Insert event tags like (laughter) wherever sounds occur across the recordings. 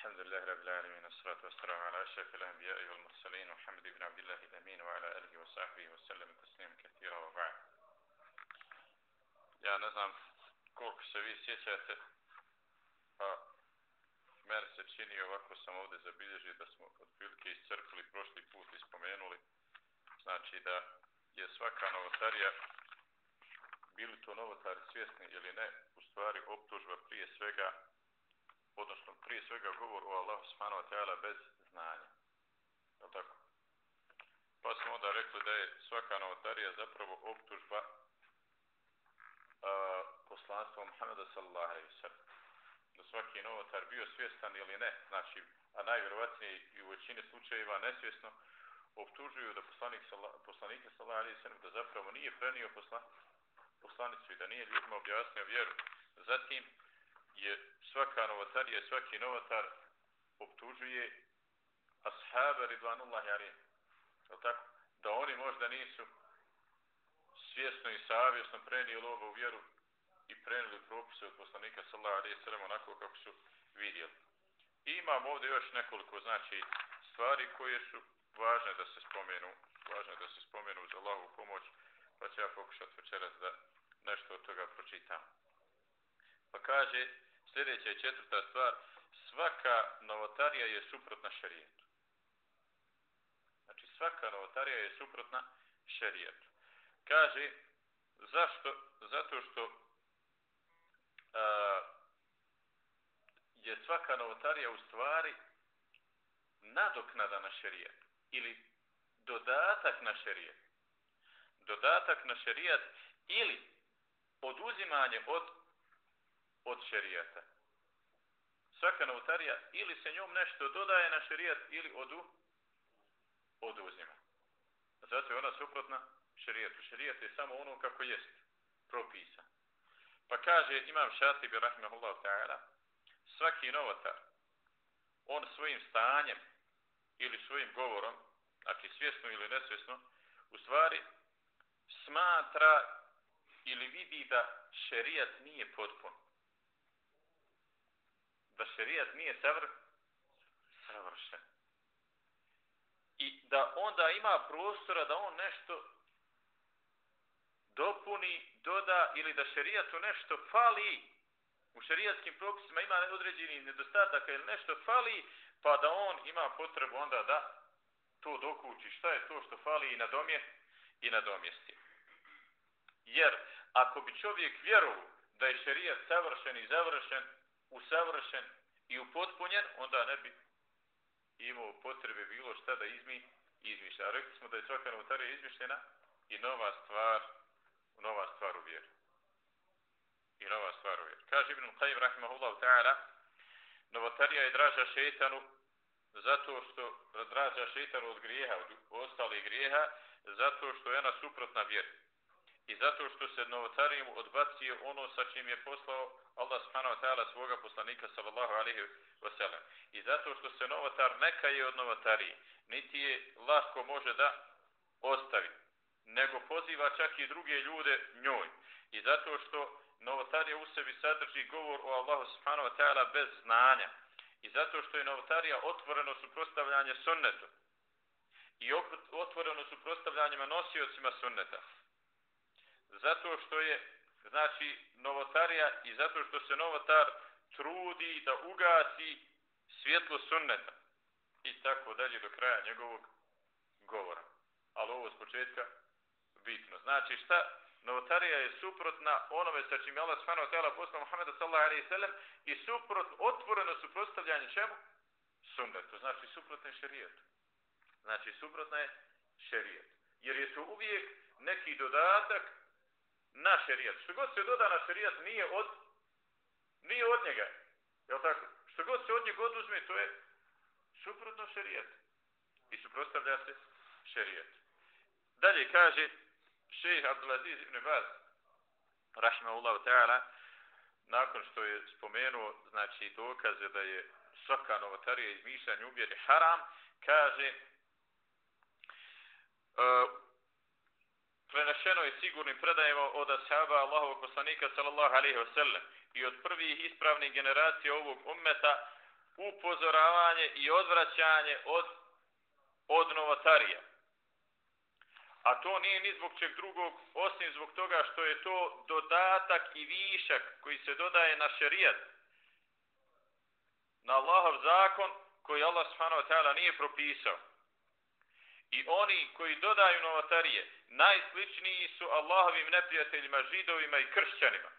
الحمد لله رب العالمين والصلاة والسلام على أشرف الأنبياء والمرسلين محمد بن عبد الله الأمين وعلى آله وصحبه وسلم تسليما كثيرا وبعد Ja ne znam koliko se vi sjećate, pa meni se čini ovako sam ovdje zabilježio da smo otprilike iscrpili prošli put i spomenuli. Znači da je svaka novotarija, bili to novotari svjesni ili ne, u stvari optužba prije svega odnosno prije svega govor o Allahu subhanahu wa ta'ala bez znanja. Je tako? Pa smo onda rekli da je svaka novotarija zapravo optužba a, poslanstva Muhammeda sallallahu alaihi sallam. Da svaki novotar bio svjestan ili ne, znači, a najvjerovatnije i u većini slučajeva nesvjesno, optužuju da poslanik, poslanike sallallahu alaihi sallam da zapravo nije prenio posla, poslanicu i da nije ljudima objasnio vjeru. Zatim, je svaka novotarija, svaki novotar optužuje ashaba ridvanullahi alim. Je tako? Da oni možda nisu svjesno i savjesno prenijeli ovo vjeru i prenijeli propise od poslanika sallahu alaihi sallam onako kako su vidjeli. I imamo ovdje još nekoliko znači stvari koje su važne da se spomenu, važne da se spomenu za Allahovu pomoć, pa ću ja pokušati večeras da nešto od toga pročitam. Pa kaže, sljedeća je četvrta stvar, svaka novotarija je suprotna šerijetu. Znači, svaka novotarija je suprotna šerijetu. Kaže, zašto? Zato što a, je svaka novotarija u stvari nadoknada na šerijet ili dodatak na šerijet. Dodatak na šerijet ili oduzimanje od od šerijata. Svaka novotarija ili se njom nešto dodaje na šerijat ili odu, oduzima. Zato je ona suprotna šerijatu. Šerijat je samo ono kako jest propisan. Pa kaže Imam Šatibi rahimahullahu ta'ala svaki novotar on svojim stanjem ili svojim govorom, znači svjesno ili nesvjesno, u stvari smatra ili vidi da šerijat nije potpun da šerijat nije savr, savršen. I da onda ima prostora da on nešto dopuni, doda ili da šerijatu nešto fali u šerijatskim propisima ima određeni nedostatak ili nešto fali pa da on ima potrebu onda da to dokući šta je to što fali i na domje i na domjesti. Jer ako bi čovjek vjerovao da je šerijat savršen i završen, usavršen i upotpunjen, onda ne bi imao potrebe bilo šta da izmi, izmišlja. A rekli smo da je svaka novotarija izmišljena i nova stvar, nova stvar u vjeru. I nova stvar u vjeru. Kaže Ibn Qajim rahimahullahu ta'ala, novotarija je draža šeitanu zato što draža šeitanu od grijeha, od ostalih grijeha, zato što je ona suprotna vjeru i zato što se novotarijem odbacio ono sa čim je poslao Allah subhanahu wa ta'ala svoga poslanika sallallahu alaihi wa sallam. I zato što se novotar neka je od novotarije, niti je lahko može da ostavi, nego poziva čak i druge ljude njoj. I zato što novotarija u sebi sadrži govor o Allahu subhanahu wa ta'ala bez znanja. I zato što je novotarija otvoreno suprostavljanje sunnetu. I otvoreno suprostavljanjima nosiocima sunneta zato što je znači novotarija i zato što se novotar trudi da ugasi svjetlo sunneta i tako dalje do kraja njegovog govora. Ali ovo s početka bitno. Znači šta? Novotarija je suprotna onome sa čim je Allah subhanahu wa ta'ala poslao Muhammeda sallallahu alaihi sallam i suprot, otvoreno suprotstavljanje čemu? Sunnetu. Znači suprotno je šerijetu. Znači suprotna je šerijet. Jer je to uvijek neki dodatak na šerijat. Što god se doda na šerijat nije od nije od njega. Je tako? Što god se od njega oduzme, to je suprotno šerijat. I suprotstavlja se šerijat. Dalje kaže šejh Abdulaziz ibn Baz rahimahullahu ta'ala nakon što je spomenuo znači dokaze da je svaka novotarija izmišljanja ubjeri haram, kaže uh, prenešeno je sigurnim predajemo od ashaba Allahovog poslanika sallallahu alaihi wa sallam i od prvih ispravnih generacija ovog ummeta upozoravanje i odvraćanje od, od novotarija. A to nije ni zbog čeg drugog, osim zbog toga što je to dodatak i višak koji se dodaje na šerijat. Na Allahov zakon koji Allah subhanahu wa ta'ala nije propisao. I oni koji dodaju novotarije, najsličniji su Allahovim neprijateljima, židovima i kršćanima.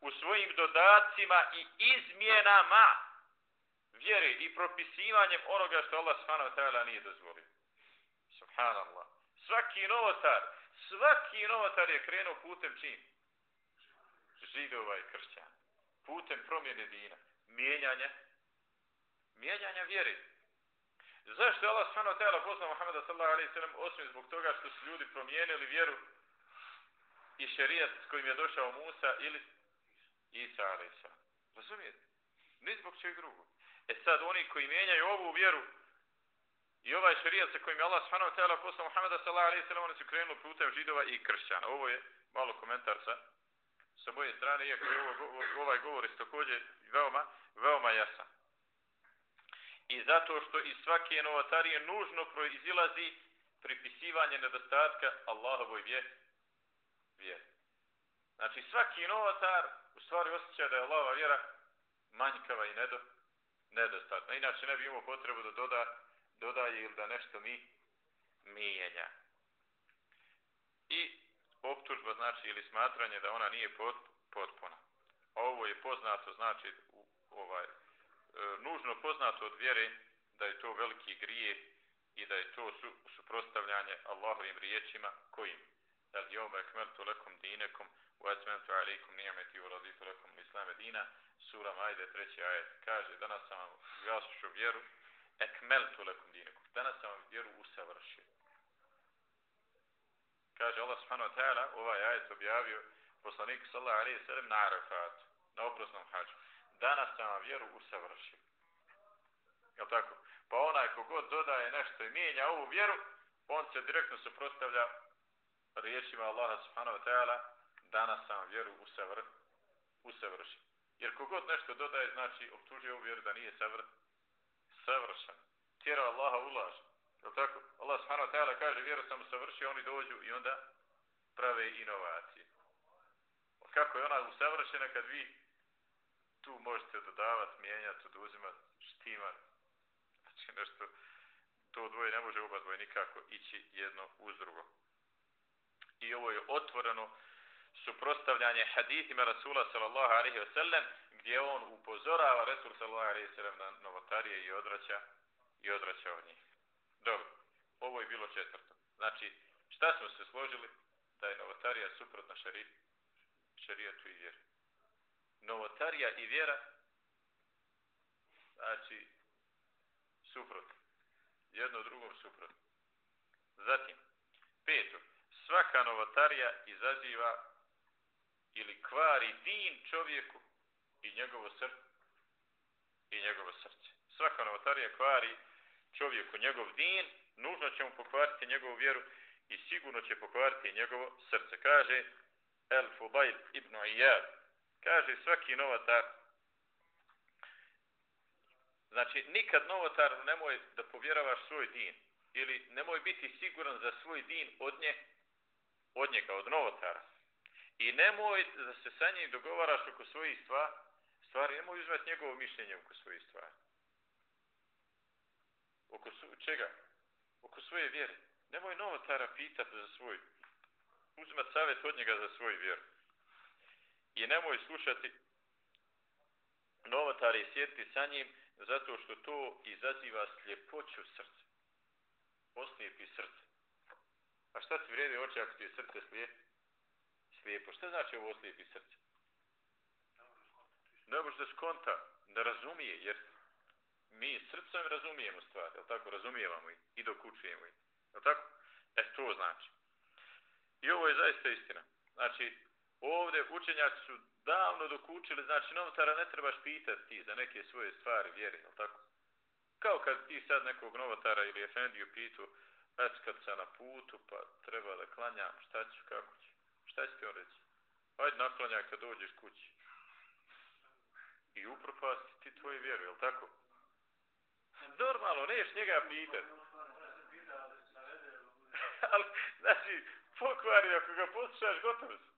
U svojim dodacima i izmjenama vjere i propisivanjem onoga što Allah subhanahu wa ta'ala nije dozvolio. Subhanallah. Svaki novotar, svaki novotar je krenuo putem čim? Židova i kršćana. Putem promjene dina. Mijenjanja. Mijenjanja vjere. Zašto je Allah subhanahu wa ta'ala poslao Muhammeda sallallahu alaihi sallam osim zbog toga što su ljudi promijenili vjeru i šerijat s kojim je došao Musa ili Isa alaihi sallam. Razumijete? Ni zbog čeg drugog. E sad oni koji mijenjaju ovu vjeru i ovaj šerijat sa kojim je Allah subhanahu wa ta'ala poslao Muhammeda sallallahu alaihi sallam oni su krenuli putem židova i kršćana. Ovo je malo komentar sa, sa moje strane, iako je ovo, ovaj govor je također veoma, veoma jasan. I zato što iz svake novotarije nužno proizilazi pripisivanje nedostatka Allahovoj vjeri. Vjer. Znači svaki novotar u stvari osjeća da je Allahova vjera manjkava i nedo, nedostatna. Inače ne bi imao potrebu da doda, dodaje ili da nešto mi mijenja. I optužba znači ili smatranje da ona nije pot, potpuna. Ovo je poznato znači u ovaj E, nužno poznato od vjere da je to veliki grije i da je to su, suprostavljanje Allahovim riječima kojim? El jome ekmeltu lekom dinekom u etmentu alikum nijameti u raditu lekom islame dina. Sura majde treći ajet kaže danas sam vam gasušu vjeru ekmeltu lekom dinekom danas sam vam vjeru usavršio. Kaže Allah subhanahu wa ta'ala ovaj ajet objavio poslanik sallallahu alaihi sallam na Arafatu na oprosnom hađu danas sam vam vjeru usavršio. Jel tako? Pa onaj kogod dodaje nešto i mijenja ovu vjeru, on se direktno suprostavlja riječima Allaha subhanahu wa ta'ala, danas sam vjeru usavr, usavršio. Jer kogod nešto dodaje, znači optužuje ovu vjeru da nije savr, savršen. Tjera Allaha ulaže. Jel tako? Allah subhanahu wa ta'ala kaže vjeru sam usavršio, oni dođu i onda prave inovacije. Kako je ona usavršena kad vi tu možete dodavati, mijenjati, oduzimati, štimati. Znači nešto, to dvoje ne može oba dvoje nikako ići jedno uz drugo. I ovo je otvoreno suprostavljanje hadithima Rasula sallallahu alaihi wa sallam, gdje on upozorava Rasul sallallahu alaihi wa sallam na novotarije i odraća i odraća od njih. Dobro, ovo je bilo četvrto. Znači, šta smo se složili? Da je novotarija suprotna šerijetu i vjeru novotarija i vjera znači suprot. Jedno drugom suprot. Zatim peto svaka novotarija izaziva ili kvari din čovjeku i njegovo srce. I njegovo srce. Svaka novotarija kvari čovjeku njegov din nužno će mu pokvariti njegovu vjeru i sigurno će pokvariti njegovo srce. Kaže El Fudail ibn Iyad kaže svaki novotar znači nikad novotar nemoj da povjeravaš svoj din ili nemoj biti siguran za svoj din od nje od njega, od novotara. I nemoj da se sa njim dogovaraš oko svojih stvari stvari, nemoj uzmati njegovo mišljenje oko svojih stvari. Oko su, čega? oko svoje vjere. Nemoj novotara pitati za svoj uzmat savjet od njega za svoj vjeru i nemoj slušati novotare i sjediti sa njim zato što to izaziva sljepoću srca. Oslijepi srce. A šta ti vrede oči ako ti je srce slijep? slijepo? Šta znači ovo oslijepi srce? Ne može da skonta, da razumije, jer mi srcem razumijemo stvari, jel tako? Razumijevamo ih i dokučujemo ih. Jel tako? E, to znači. I ovo je zaista istina. Znači, ovdje učenjaci su davno dok učili, znači novotara ne trebaš pitati ti za neke svoje stvari, vjeri, jel tako? Kao kad ti sad nekog novotara ili efendiju pitu, već kad sam na putu, pa treba da klanjam, šta ću, kako ću? Šta će ti on reći? Hajde naklanjaj kad dođeš kući. i upropasti ti tvoju vjeru, je tako? Normalno, neš njega pitati. (laughs) Ali, znači, pokvari, ako ga poslušaš, gotovo se.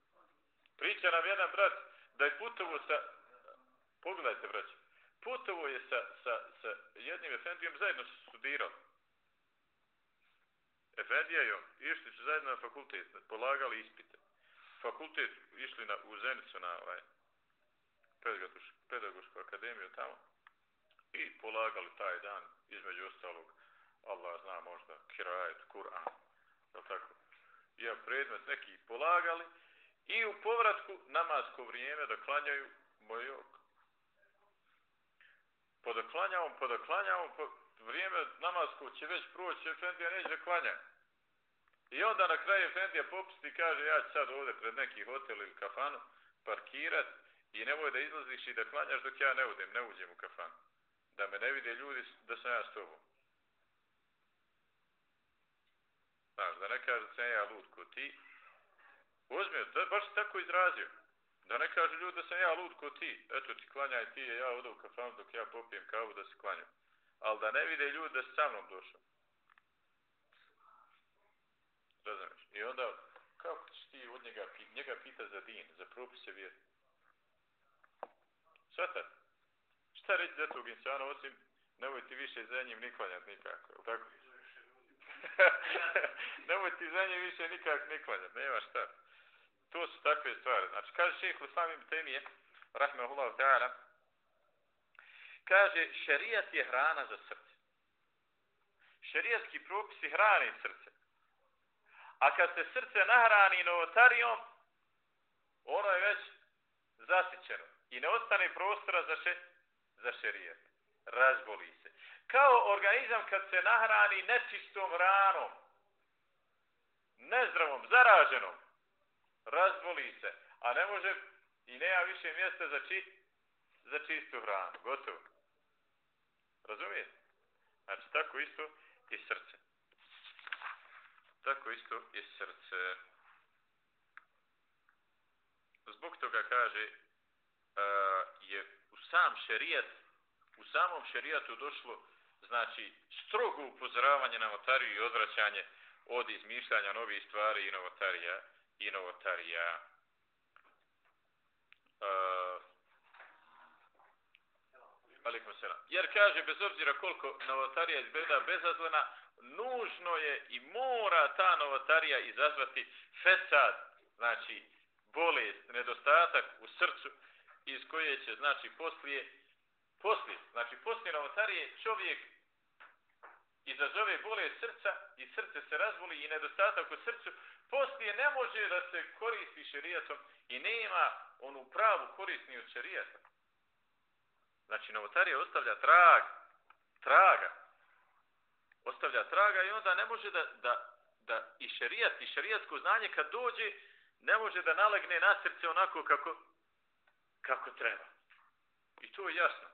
Priča nam jedan brat da je putovo sa... Pogledajte, brać. Putovo je sa, sa, sa jednim efendijom, zajedno su studirali. Efendija i on, išli su zajedno na fakultet, polagali ispite. Fakultet išli na, u Zenicu na ovaj, pedagošku akademiju tamo i polagali taj dan, između ostalog, Allah zna možda, kirajet, Kur'an, je tako? Ja predmet neki polagali i u povratku namasko vrijeme da klanjaju moj ok. Pa da vrijeme namasko će već proći, Efendija neće da klanja. I onda na kraju Efendija popusti i kaže, ja ću sad ovdje pred neki hotel ili kafanu parkirat i nemoj da izlaziš i da klanjaš dok ja ne udem, ne uđem u kafanu. Da me ne vide ljudi da sam ja s tobom. Znaš, da ne kaže da sam ja lud ko ti. Uzmi, da baš tako izrazio. Da ne kaže ljudi da sam ja lud ko ti. Eto ti klanjaj ti, ja odu u kafanu dok ja popijem kavu da se klanjam. Ali da ne vide ljudi da si sa mnom došao. Razumiješ? I onda, kako ćeš ti od njega, njega pita za din, za propise vjeri? Svata? Šta reći za tog insana, osim nemoj ti više za njim niklanjati nikako, je tako? (laughs) (laughs) nemoj ti za njim više nikak niklanjati, nema šta. To su takve stvari. Znači, kaže šeheh Islam ibn Temije, rahmehullahu ta'ala, kaže, šerijat je hrana za srce. Šerijatski propisi hrani srce. A kad se srce nahrani novotarijom, ono je već zasićeno. I ne ostane prostora za, še, za šerijat. Razboli se. Kao organizam kad se nahrani nečistom hranom, nezdravom, zaraženom, razboli se, a ne može i nema više mjesta za, či, za čistu hranu. Gotovo. Razumijete? Znači, tako isto i srce. Tako isto i srce. Zbog toga kaže uh, je u sam šerijat u samom šerijatu došlo znači strogo upozoravanje na notariju i odvraćanje od izmišljanja novih stvari i novotarija i novotarija. Uh, Jer kaže, bez obzira koliko novotarija izgleda bezazlena, nužno je i mora ta novotarija izazvati fesad, znači bolest, nedostatak u srcu, iz koje će, znači, poslije, poslije, znači, poslije novotarije čovjek izazove bole srca i srce se razvoli i nedostatak u srcu, poslije ne može da se koristi šerijatom i nema onu pravu korisniju šerijata. Znači, novotarija ostavlja trag, traga. Ostavlja traga i onda ne može da, da, da i šerijat, i šerijatsko znanje kad dođe, ne može da nalegne na srce onako kako, kako treba. I to je jasno.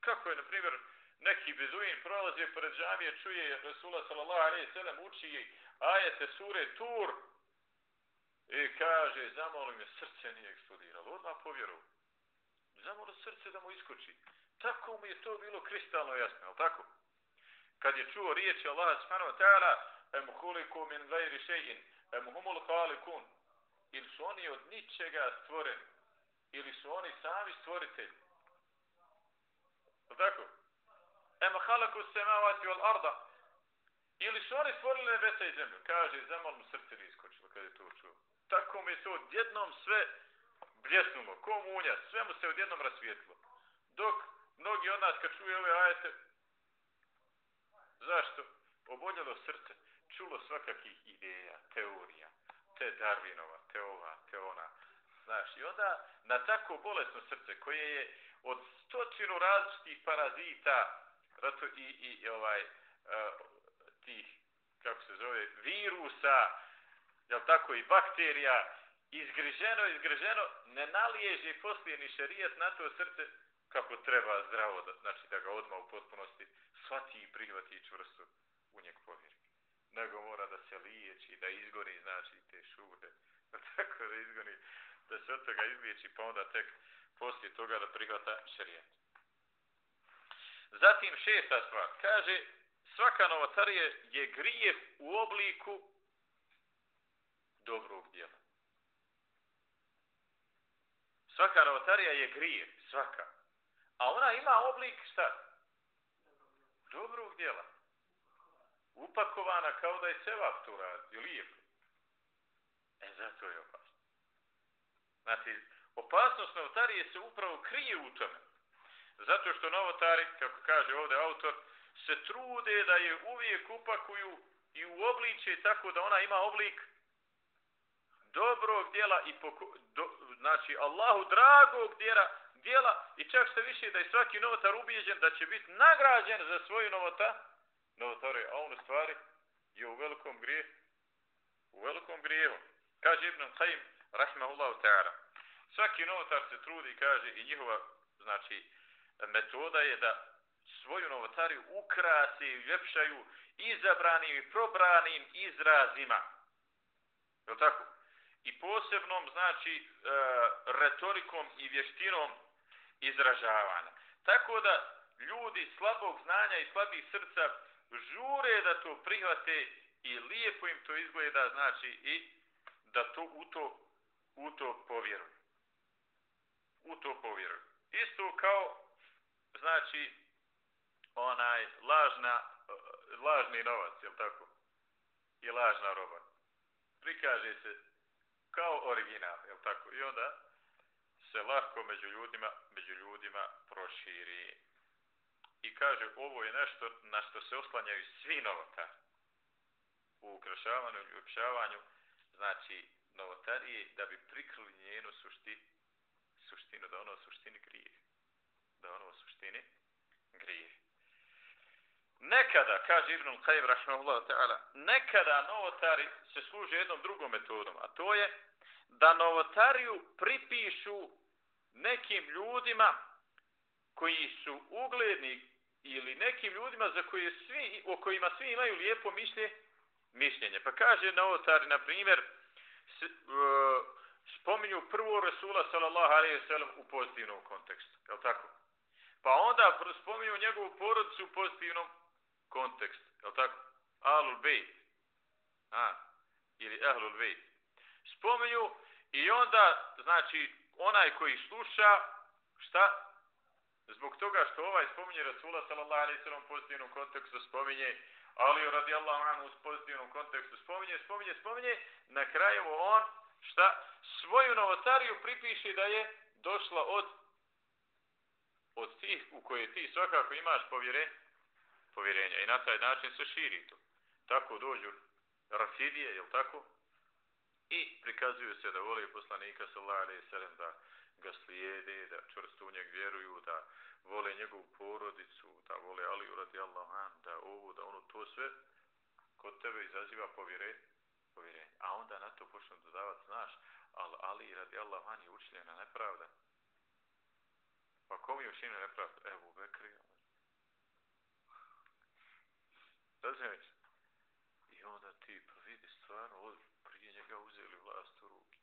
Kako je, na primjer, neki beduin prolazi pred džamije, čuje Resula sallallahu alaihi sallam uči ajete sure Tur i kaže, zamoli me, srce nije eksplodiralo. Odmah povjeru. zamolo srce da mu iskoči. Tako mu je to bilo kristalno jasno, al tako? Kad je čuo riječi Allaha subhanahu wa ta'ala, em huliku min gajri še'in, em humul halikun, ili su oni od ničega stvoreni, ili su oni sami stvoritelji. Al tako? Ema halaku semavati wal arda, ili su oni stvorili nebesa i zemlju. Kaže, zamol mu srce ne iskočilo kad je to čuo. Tako mi je to odjednom sve bljesnulo, ko munja, sve mu se odjednom rasvijetilo. Dok mnogi od nas kad čuje ove ajete, zašto? Oboljelo srce, čulo svakakih ideja, teorija, te Darwinova, te ova, te ona. Znaš, i onda na tako bolesno srce koje je od stotinu različitih parazita rato, i, i, ovaj, uh, tih, kako se zove, virusa, jel tako, i bakterija, izgriženo, izgriženo, ne naliježe poslije ni šerijet na to srce kako treba zdravo, da, znači da ga odmah u potpunosti shvati i prihvati i čvrsto u njeg povjeri. Nego mora da se liječi, da izgoni, znači, te šude, da (laughs) tako da izgoni, da se od toga izliječi, pa onda tek poslije toga da prihvata šerijat. Zatim šesta stvar. Kaže, svaka novotarija je grijeh u obliku dobrog djela. Svaka novotarija je grijeh, svaka. A ona ima oblik šta? Dobrog djela. Upakovana kao da je cevap tu radi, lijepo. E, zato je opasno. Znači, opasnost novotarije se upravo krije u tome. Zato što novotari, kako kaže ovdje autor, se trude da je uvijek upakuju i u obliče tako da ona ima oblik dobrog djela i poko, do, znači Allahu dragog djela, djela i čak se više da je svaki novotar ubijeđen da će biti nagrađen za svoju novota, novotare, a on u stvari je u velikom grije, U velikom grijevu. Kaže Ibn Qayyim, rahimahullahu ta'ala, svaki novotar se trudi, kaže, i njihova, znači, metoda je da svoju novotariju ukrasi i ljepšaju izabranim i probranim izrazima. Je tako? I posebnom, znači, e, retorikom i vještinom izražavanja. Tako da ljudi slabog znanja i slabih srca žure da to prihvate i lijepo im to izgleda, znači, i da to u to, u to povjeruju. U to povjeruju. Isto kao znači onaj lažna lažni novac, je tako? I lažna roba. Prikaže se kao original, je tako? I onda se lahko među ljudima, među ljudima proširi. I kaže, ovo je nešto na što se oslanjaju svi novotari. U ukrašavanju i uljepšavanju, znači, novotarije, da bi prikrili njenu suštinu, suštinu, da ono suštini grije da ono u suštini grije. Nekada, kaže Ibn Qajib, rahimahullah ta'ala, nekada novotari se služe jednom drugom metodom, a to je da novotariju pripišu nekim ljudima koji su ugledni ili nekim ljudima za koje svi, o kojima svi imaju lijepo mišlje, mišljenje. Pa kaže novotari, na primjer, s, e, spominju prvo Resula sallallahu alaihi wa sallam u pozitivnom kontekstu. Je tako? Pa onda spominju njegovu porodicu u pozitivnom kontekstu. Je li tako? Alul Bejt. A, ili Ahlul Bejt. Spominju i onda, znači, onaj koji sluša, šta? Zbog toga što ovaj spominje Rasula sallallahu alaihi sallam u pozitivnom kontekstu spominje, ali radijallahu anhu u pozitivnom kontekstu spominje, spominje, spominje, na kraju on, šta? Svoju novotariju pripiše da je došla od od tih u koje ti svakako imaš povjere, povjerenja. I na taj način se širi to. Tako dođu rafidije, jel tako? I prikazuju se da vole poslanika sallallahu alejhi ve sellem da ga slijede, da čvrsto u njeg vjeruju, da vole njegovu porodicu, da vole Ali radijallahu an, da ovo, da ono, to sve kod tebe izaziva povjere, povjerenje. A onda na to počnu dodavati, znaš, ali Ali radijallahu an je učinjena nepravda. Pa ko mi još ime? Evo, Bekri. Ono. Razumiješ? I onda ti pa vidi stvarno, od prije njega uzeli vlast u ruke.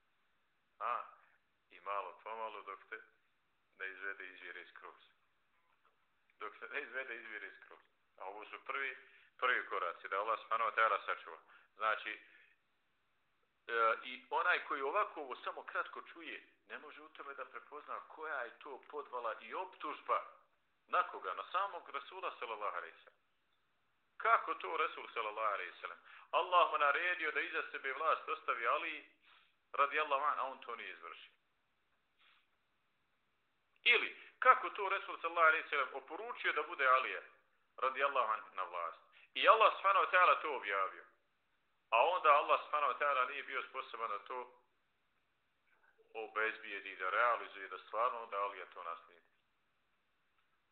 A, i malo pomalo dok te ne izvede izvjere iz kroz. Dok se ne izvede izvjere iz kroz. A ovo su prvi, prvi koraci, da Allah smanova tela sačuva. Znači, e, i onaj koji ovako ovo samo kratko čuje, ne može u tome da prepozna koja je to podvala i optužba na koga, na samog Rasula sallallahu alaihi sallam. Kako to Rasul sallallahu alaihi sallam? Allah mu naredio da iza sebe vlast ostavi Ali radijallahu an, a on to nije izvršio. Ili, kako to Rasul sallallahu alaihi sallam oporučio da bude Alija radijallahu an na vlast? I Allah subhanahu wa ta'ala to objavio. A onda Allah subhanahu wa ta'ala nije bio sposoban da to obezbijedi da realizuje da stvarno da Alija to naslijedi.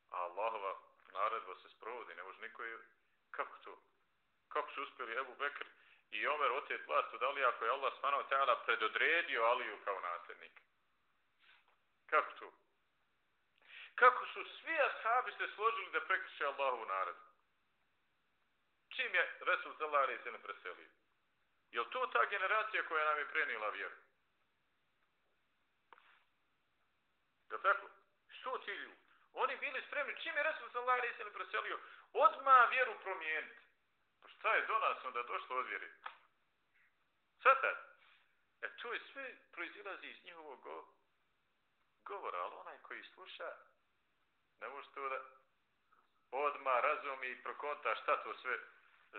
A Allahova naredba se sprovodi, ne može niko je... Kako to? Kako su uspjeli Ebu Bekr i Omer otet vlast od Alija ako je Allah stvarno wa predodredio Aliju kao nasljednik? Kako to? Kako su svi ashabi se složili da prekriše Allahovu naredbu? Čim je Resul Zalari se ne preselio? Je to ta generacija koja nam je prenila vjeru? Je tako? Što ti ljudi? Oni bili spremni, čim je Resul sallallahu alaihi sallam preselio, odma vjeru promijeniti. Pa šta je do nas onda došlo od vjeri? Sada, e to je sve proizilazi iz njihovog go govora, ali onaj koji sluša, ne može to da odma razumi i prokonta šta to sve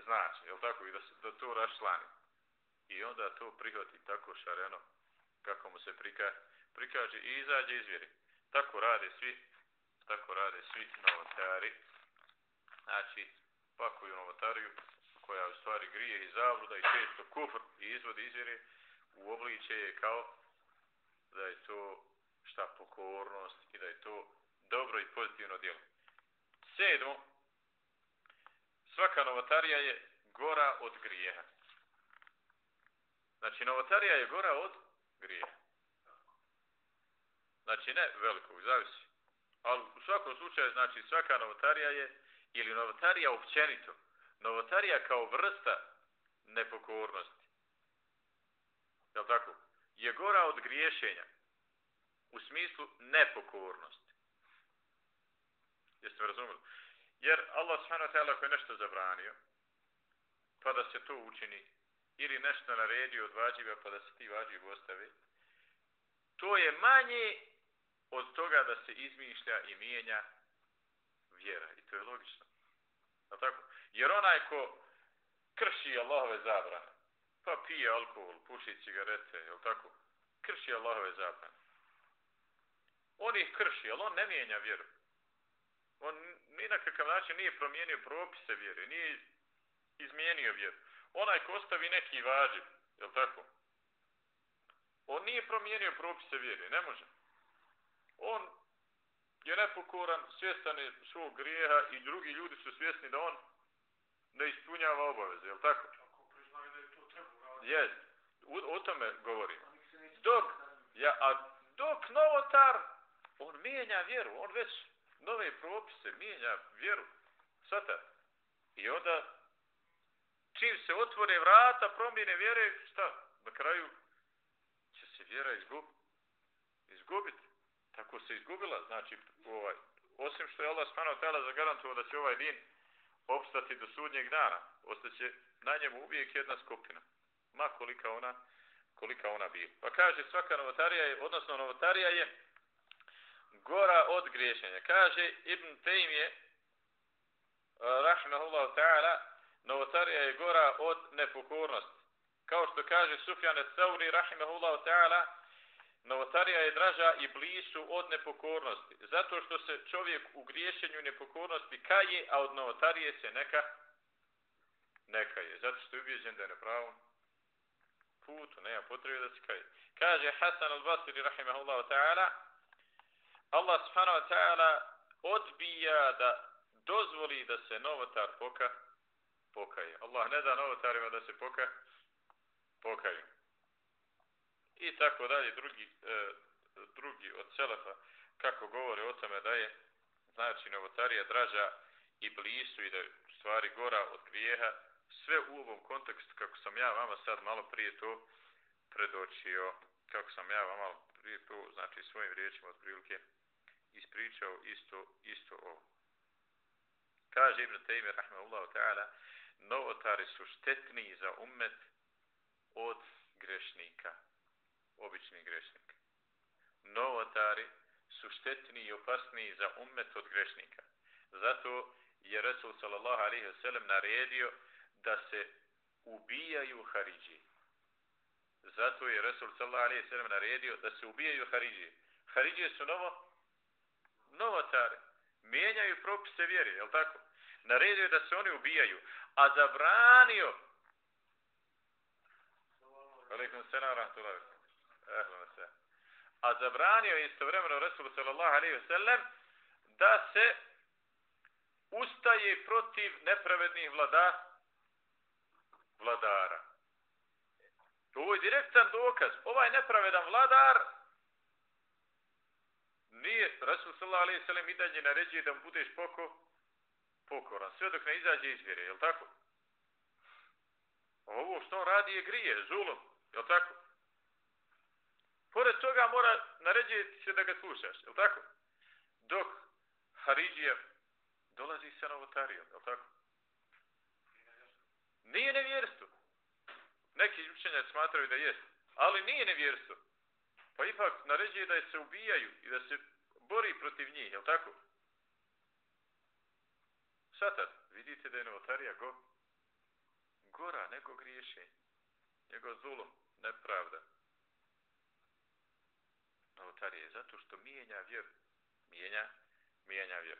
znači, je tako, i da, se, da to rašlani. I onda to prihvati tako šareno, kako mu se prika, prikaže i izađe iz. Tako rade svi, tako rade svi novotari. Znači, pakuju novotariju, koja u stvari grije i zavruda i često kufr i izvodi izvjere, u obliče je kao da je to šta pokornost i da je to dobro i pozitivno djelo. Sedmo, svaka novotarija je gora od grijeha. Znači, novotarija je gora od grijeha. Znači, ne velikog, zavisi. Ali u svakom slučaju, znači, svaka novotarija je, ili novotarija općenito, novotarija kao vrsta nepokornosti. Je tako? Je gora od griješenja. U smislu nepokornosti. Jeste me razumeli? Jer Allah subhanahu wa ta'ala ako je nešto zabranio, pa da se to učini, ili nešto naredio od vađiva, pa da se ti vađiv ostave, to je manje od toga da se izmišlja i mijenja vjera. I to je logično. A tako? Jer onaj ko krši Allahove zabrane, pa pije alkohol, puši cigarete, je tako? Krši Allahove zabrane. On ih krši, ali on ne mijenja vjeru. On ni na kakav način nije promijenio propise vjere, nije izmijenio vjeru. Onaj ko ostavi neki vađi, je tako? On nije promijenio propise vjere, ne može. On je nepokoran, svjestan je svog grijeha i drugi ljudi su svjesni da on ne ispunjava obaveze, je li tako? Jes, o, o tome govorim. Dok, ja, a dok novotar, on mijenja vjeru, on već nove propise, mijenja vjeru. Svata. I onda, čim se otvore vrata, promijene vjere, šta? Na kraju će se vjera izgubiti. Izgubiti. Tako se izgubila, znači, ovaj, osim što je Allah smano tela zagarantovao da će ovaj din opstati do sudnjeg dana, ostaće na njemu uvijek jedna skupina. Ma kolika ona, kolika ona bi. Pa kaže svaka novotarija je, odnosno novotarija je gora od griješenja. Kaže Ibn Taymije, rahmehullahu ta'ala, novotarija je gora od nepokornosti. Kao što kaže Sufjan Sauri, rahimehullahu ta'ala, novotarija je draža i blisu od nepokornosti. Zato što se čovjek u griješenju nepokornosti kaje, a od novotarije se neka neka je. Zato što je ubijeđen da je na pravom putu, nema potrebe da se kaje. Kaže Hasan al-Basri, rahimahullahu ta'ala, Allah subhanahu wa ta'ala odbija da dozvoli da se novotar poka, pokaje. Allah ne da novotarima da se poka, pokaju i tako dalje drugi e, drugi od selefa kako govore o tome da je znači novotarija draža i blisu i da je stvari gora od grijeha sve u ovom kontekstu kako sam ja vama sad malo prije to predočio kako sam ja vama prije to znači svojim riječima otprilike ispričao isto isto ovo. Kaže Ibn Taymi rahmehullah ta'ala novotari su štetni za ummet od grešnika obični grešnik. Novotari su štetni i opasni za ummet od grešnika. Zato je Resul sallallahu alaihi wasallam naredio da se ubijaju Haridži. Zato je Resul sallallahu alaihi wasallam naredio da se ubijaju Haridži. Haridži su novo, novotari. Mijenjaju propise vjere, je li tako? Naredio je da se oni ubijaju. A zabranio Alaikum salam rahmatullahi a zabranio istovremeno Resul sallallahu alaihi ve sellem da se ustaje protiv nepravednih vlada vladara. Ovo je direktan dokaz. Ovaj nepravedan vladar nije Resul sallallahu alaihi ve sellem i dalje naređuje da mu budeš poko, pokoran. Sve dok ne izađe iz vjere, je li tako? Ovo što on radi je grije, zulom, je li tako? Pored toga mora naređiti se da ga slušaš, je tako? Dok Haridžija dolazi sa novotarijom, je tako? Nije nevjerstvo. Neki učenjaci smatraju da jest, ali nije nevjerstvo. Pa ipak naređuje da se ubijaju i da se bori protiv njih, je tako? Sad vidite da je novotarija go, gora nego griješe. Njegov zulom, nepravda. Novotarije, zato što mijenja vjer. Mijenja, mijenja vjer.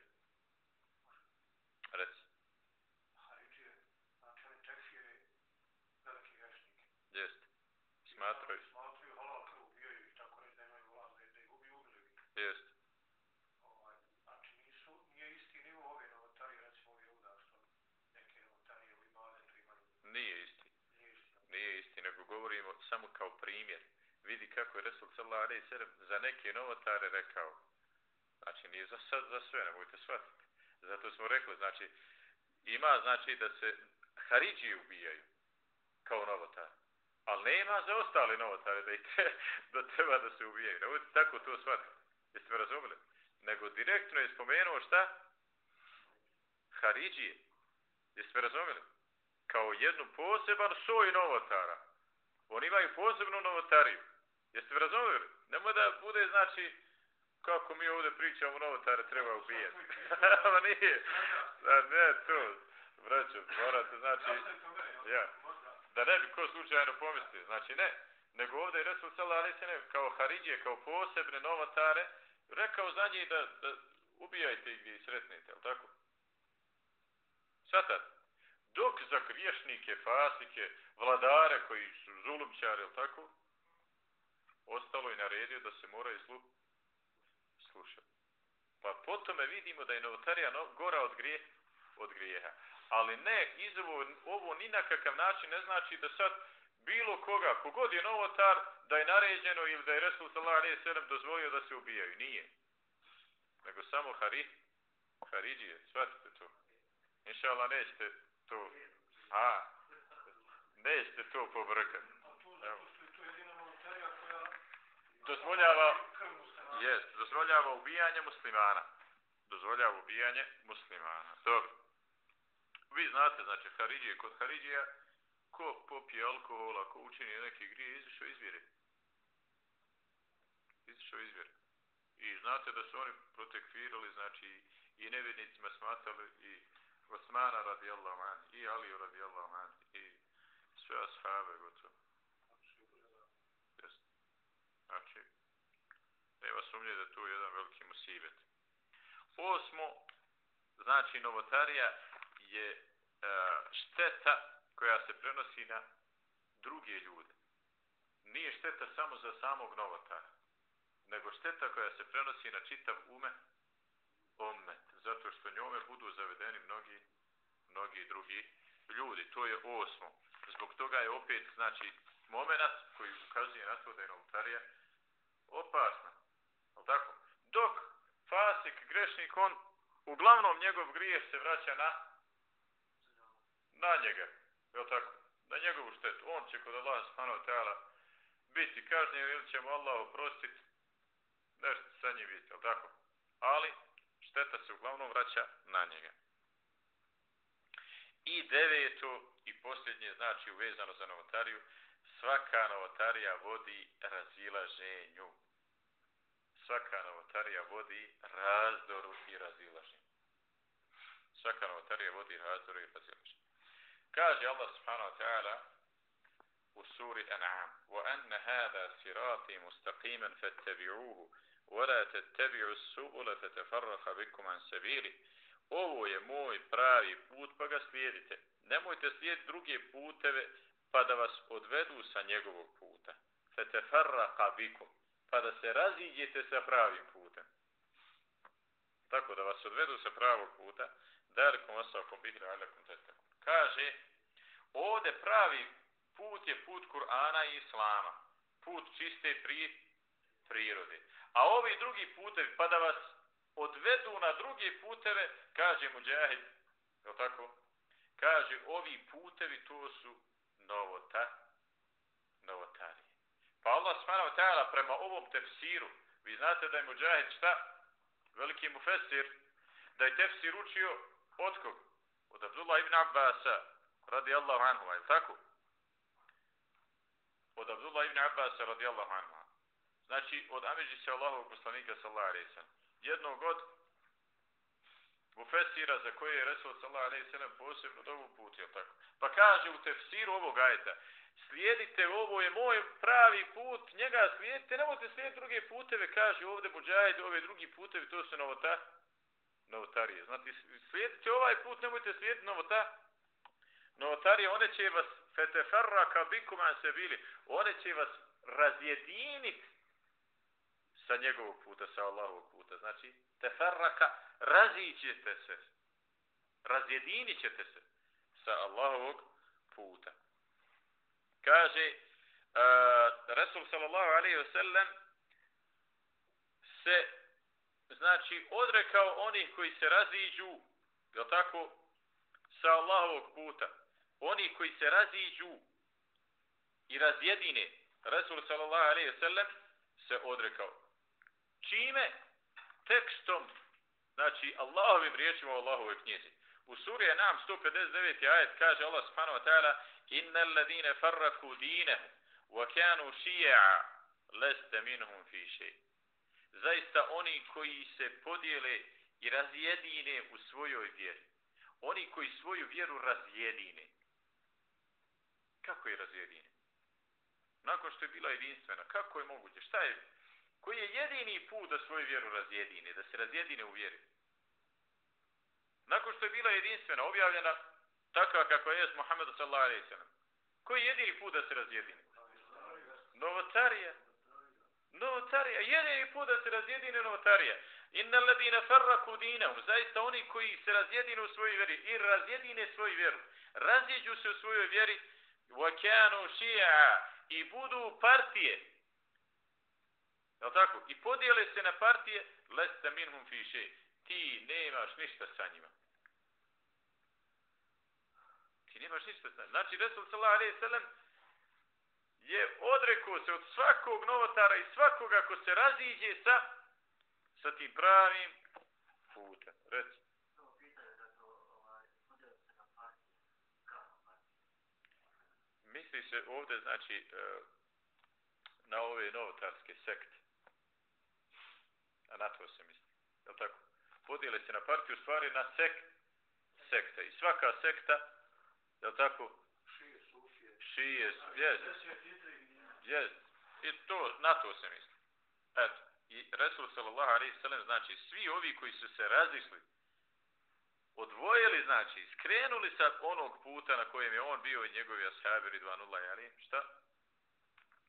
Reci. Jeste. Smatraju. Smatraju halal krv, ubijaju ih, tako reći da imaju vlast, da ih ubiju, ubili. Jeste. Ovaj, znači nisu, nije isti nivo ove novotarije, recimo ove uda, što neke novotarije u ibadetu imaju. Nije isti. Nije isti. Nije isti, nego govorimo samo kao primjer. Vidi kako je Resul sallallahu alaihi sallam za neke novotare rekao. Znači nije za sad za sve, nemojte shvatiti. Zato smo rekli, znači ima znači da se Haridži ubijaju kao novotar. Ali nema za ostale novotare da, te, (laughs) da treba da se ubijaju. Nemojte tako to shvatiti. Jeste me razumeli? Nego direktno je spomenuo šta? Haridžije. Jeste me razumeli? Kao jednu poseban soj novotara. Oni imaju posebnu novotariju. Jeste me razumeli? Nemoj da bude, znači, kako mi ovdje pričamo, novotare treba ubijati. (laughs) Ma nije. Da, ne, to. Vraćam, morate, znači, ja. Da ne bi ko slučajno pomislio. Znači, ne. Nego ovdje je Resul Sala Alisene kao Haridije, kao posebne novotare, rekao za njih da, da ubijajte ih gdje ih sretnete, ali tako? Svatate? Dok za griješnike, fasike, vladare koji su zulumčari, ili tako, ostalo je naredio da se moraju slu... slušati. Pa potom vidimo da je novotarija no, gora od, grije, od grijeha. Ali ne, iz ovo, ovo ni na kakav način ne znači da sad bilo koga, kogod je novotar, da je naređeno ili da je Resul sallallahu alaihi sallam dozvolio da se ubijaju. Nije. Nego samo hari, haridije, shvatite to. Inša Allah, nećete to, a, nećete to pobrkati. Dozvoljava, jest, dozvoljava ubijanje muslimana. Dozvoljava ubijanje muslimana. Dobro. Vi znate, znači, Haridije, kod Haridija, ko popije alkohola, ko učini neki grije, izišao izvjeri. Izišao izvjeri. I znate da su oni protekvirali, znači, i nevjednicima smatali i Osmana radijallahu an, i Aliju radijallahu an, i sve ashave gotovo. Znači, nema sumnje da tu je jedan veliki musibet. Osmo, znači, novotarija je e, šteta koja se prenosi na druge ljude. Nije šteta samo za samog novotara, nego šteta koja se prenosi na čitav ume, ommet, zato što njome budu zavedeni mnogi, mnogi drugi ljudi. To je osmo. Zbog toga je opet, znači, moment koji ukazuje na to da je novotarija opasna. Ali tako? Dok fasik, grešnik, on, uglavnom njegov grijeh se vraća na na njega. Je tako? Na njegovu štetu. On će kod Allah subhanahu ta'ala biti kažnjen ili će mu Allah oprostiti nešto sa njim biti. Je tako? Ali šteta se uglavnom vraća na njega. I deveto i posljednje znači uvezano za novotariju, svaka novotarija vodi razilaženju. Svaka novotarija vodi razdoru i razilaženju. Svaka novotarija vodi razdoru i razilaženju. Kaže Allah subhanahu wa ta'ala u suri An'am وَأَنَّ هَذَا سِرَاطِي مُسْتَقِيمًا فَاتَّبِعُوهُ وَلَا تَتَّبِعُوا السُّبُلَ فَتَفَرَّقَ بِكُمْ عَنْ سَبِيلِ Ovo je moj pravi put, pa ga slijedite. Nemojte slijediti druge puteve, pa da vas odvedu sa njegovog puta. Se te farraka bikom, pa da se raziđete sa pravim putem. Tako da vas odvedu sa pravog puta, da je likom vas ako bih. Kaže, ovde pravi put je put Kur'ana i Islama. Put čiste pri prirode. A ovi drugi putevi, pa da vas odvedu na druge puteve, kaže Muđahid, je tako? Kaže, ovi putevi to su novota novotari. Pa Allah subhanahu ta'ala prema ovom tefsiru, vi znate da je Mujahid šta? Veliki mufesir, da je tefsir učio od kog? Od Abdullah ibn Abbasa, radi Allahu anhu, je tako? Od Abdullah ibn Abbasa, radi Allahu anhu. Znači, od Ameđi se Allahovog poslanika, sallallahu alaihi sallam. Jednog od mufesira za koje je Resul sallallahu alejhi ve sellem posebno put putio, tako? Pa kaže u tefsiru ovog ajeta, slijedite, ovo je moj pravi put, njega slijedite, nemojte slijediti druge puteve, kaže ovdje Buđajde, ove drugi putevi, to su novota, novotarije. Znači, slijedite ovaj put, nemojte slijediti novota, novotarije, one će vas, feteferra kabikuma an sebili, one će vas razjediniti sa njegovog puta, sa Allahovog puta. Znači, teferraka, razićete se, razjedinit ćete se sa Allahovog puta. Kaže uh, Resul sallallahu alaihi wasallam se znači odrekao onih koji se raziđu je tako sa Allahovog puta. Oni koji se raziđu i razjedine Resul sallallahu alaihi wasallam se odrekao. Čime? Tekstom znači Allahovim riječima u Allahovoj knjizi. U suri je nam 159. ajet kaže Allah subhanahu wa ta'ala inna ladine farraku dinehu wa kanu šija'a leste minhum fi shay zaista oni koji se podijele i razjedine u svojoj vjeri. Oni koji svoju vjeru razjedine. Kako je razjedine? Nakon što je bila jedinstvena kako je moguće? Šta je koji je jedini put da svoju vjeru razjedine da se razjedine u vjeri nakon što je bila jedinstvena objavljena takva kako je s Muhammedu sallallahu alejhi ve sellem. Koji je jedini put da se razjedini? Novotarija. Novotarija. Jedini put da se razjedine novotarija. Inna ladina farraku dinahum. Zaista oni koji se razjedine u svojoj vjeri i razjedine svoju vjeru. Razjeđu se u svojoj vjeri. Vakanu šija. I budu partije. Jel tako? I podijele se na partije. Lesta minhum fiše. Ti nemaš ništa sa njima. Ti nemaš ništa znači. Znači, Resul sallallahu alaihi sallam je odrekao se od svakog novotara i svakoga ko se raziđe sa sa tim pravim putem. Reci. Misli se ovdje, znači, eh, na ove novotarske sekte. A na to se misli. Je tako? Podijele se na partiju, stvari na sekt, sekta. I svaka sekta Je tako? Šije, sufije. Šije. Jes. I to, na to se misli. Eto. I Resul sallallahu alaihi sallam, znači, svi ovi koji su se razišli, odvojili, znači, skrenuli sa onog puta na kojem je on bio i njegovi ashabi ridvanullah, jeli, šta?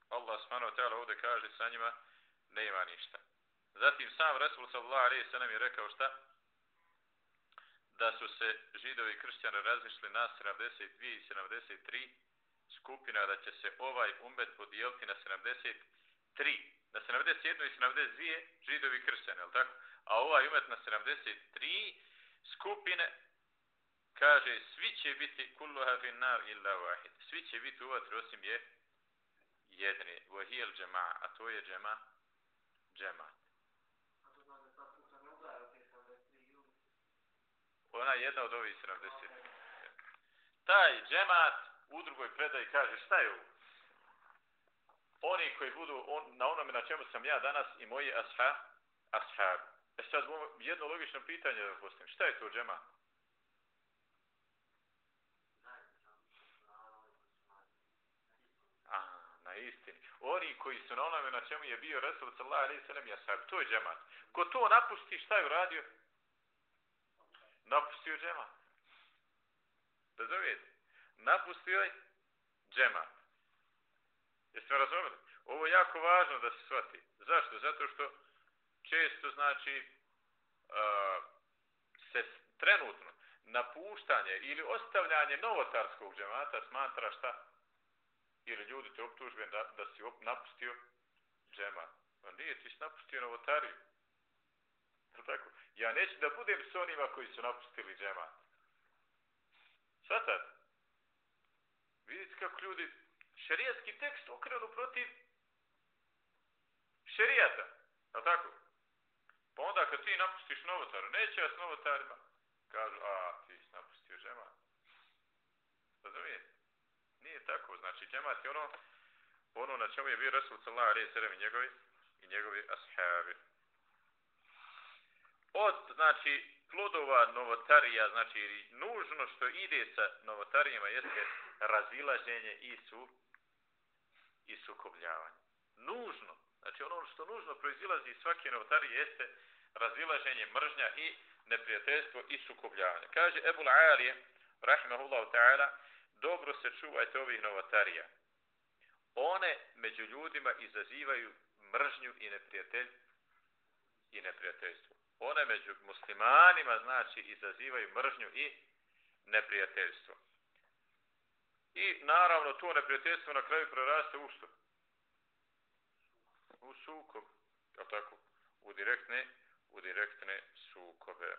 Allah subhanahu wa ta'ala ovdje kaže sa njima, ne ima ništa. Zatim sam Resul sallallahu alaihi sallam je rekao šta? da su se židovi i kršćani razišli na 72 i 73 skupina, da će se ovaj umet podijeliti na 73. Na 71 i 72 židovi i kršćani, jel tako? A ovaj umet na 73 skupine kaže svi će biti kulluha finnar illa wahid. Svi će biti u vatri osim je jedni. Vahijel džema, a to je džema, džema. Ona je jedna od ovih 70. Taj džemat u drugoj predaji kaže šta je ovo? Oni koji budu on, na onome na čemu sam ja danas i moji asha, ashab. E sad jedno logično pitanje da postavim. Šta je to džemat? A, na istini. Oni koji su na onome na čemu je bio Resul sallallahu alaihi sallam i ashab. To je džemat. Ko to napusti, šta je uradio? Napustio džemat. Razumijete? Napustio je džemat. Jeste me? Ovo je jako važno da se shvati. Zašto? Zato što često znači uh, se trenutno napuštanje ili ostavljanje novotarskog džemata smatra šta? Ili ljudi te optužbe da, da si op, napustio džemat. Pa nije, ti si napustio novotariju. Tako? Ja neću da budem s onima koji su napustili džemat. Svatat? Vidite kako ljudi šerijatski tekst okrenu protiv šerijata. Je tako? Pa onda kad ti napustiš novotaru, neće vas novotarima, kažu, a ti si napustio džemat. Razumijete? Nije tako. Znači, džemat je ono, ono na čemu je bio Rasul sallallahu alaihi sallam i njegovi, i njegovi ashabi. Od, znači, plodova novotarija, znači, nužno što ide sa novotarijama jeste razilaženje i su i sukobljavanje. Nužno. Znači, ono što nužno proizilazi iz svake novotarije jeste razilaženje, mržnja i neprijateljstvo i sukobljavanje. Kaže Ebul Alije, rahimahullahu ta'ala, dobro se čuvajte ovih novotarija. One među ljudima izazivaju mržnju i neprijatelj i neprijateljstvo. One među muslimanima znači izazivaju mržnju i neprijateljstvo. I naravno to neprijateljstvo na kraju preraste u što? U sukob. Je tako? U direktne, u direktne sukobe.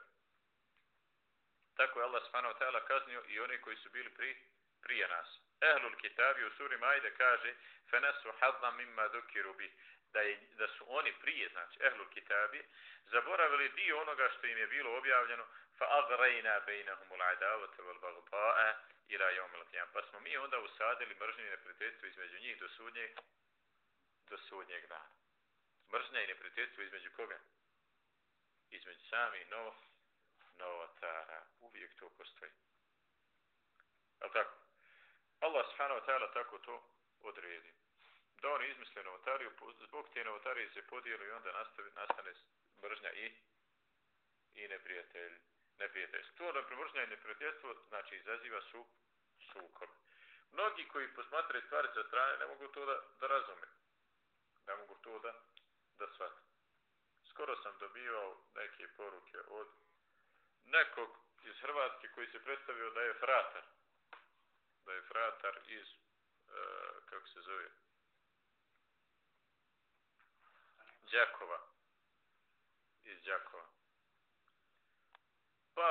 Tako je Allah subhanahu wa ta'ala kaznio i oni koji su bili pri, prije nas. Ehlul kitabi u suri Majde kaže فَنَسُوا hadna mimma dukiru بِهِ da, je, da su oni prije, znači ehlul kitabi, zaboravili dio onoga što im je bilo objavljeno fa agrejna bejnahum ul'adavate wal bagda'a ila yawm al Pa smo mi onda usadili mržnje i neprijateljstvo između njih do sudnjeg do sudnjeg dana. Mržnja i neprijateljstvo između koga? Između sami nov novotara. Uvijek to postoji. Je tako? Allah subhanahu wa ta'ala tako to odredi. Da oni izmisle novotariju, zbog te novotarije se podijeli i onda nastavi, nastane mržnja i i neprijatelj. neprijateljstvo. To mržnja i neprijateljstvo znači izaziva su sukob. Mnogi koji posmatraju stvari sa strane ne mogu to da, da razume. Ne mogu to da, da shvate. Skoro sam dobivao neke poruke od nekog iz Hrvatske koji se predstavio da je fratar. Da je fratar iz, e, kako se zove, Đakova. Iz Đakova. Pa,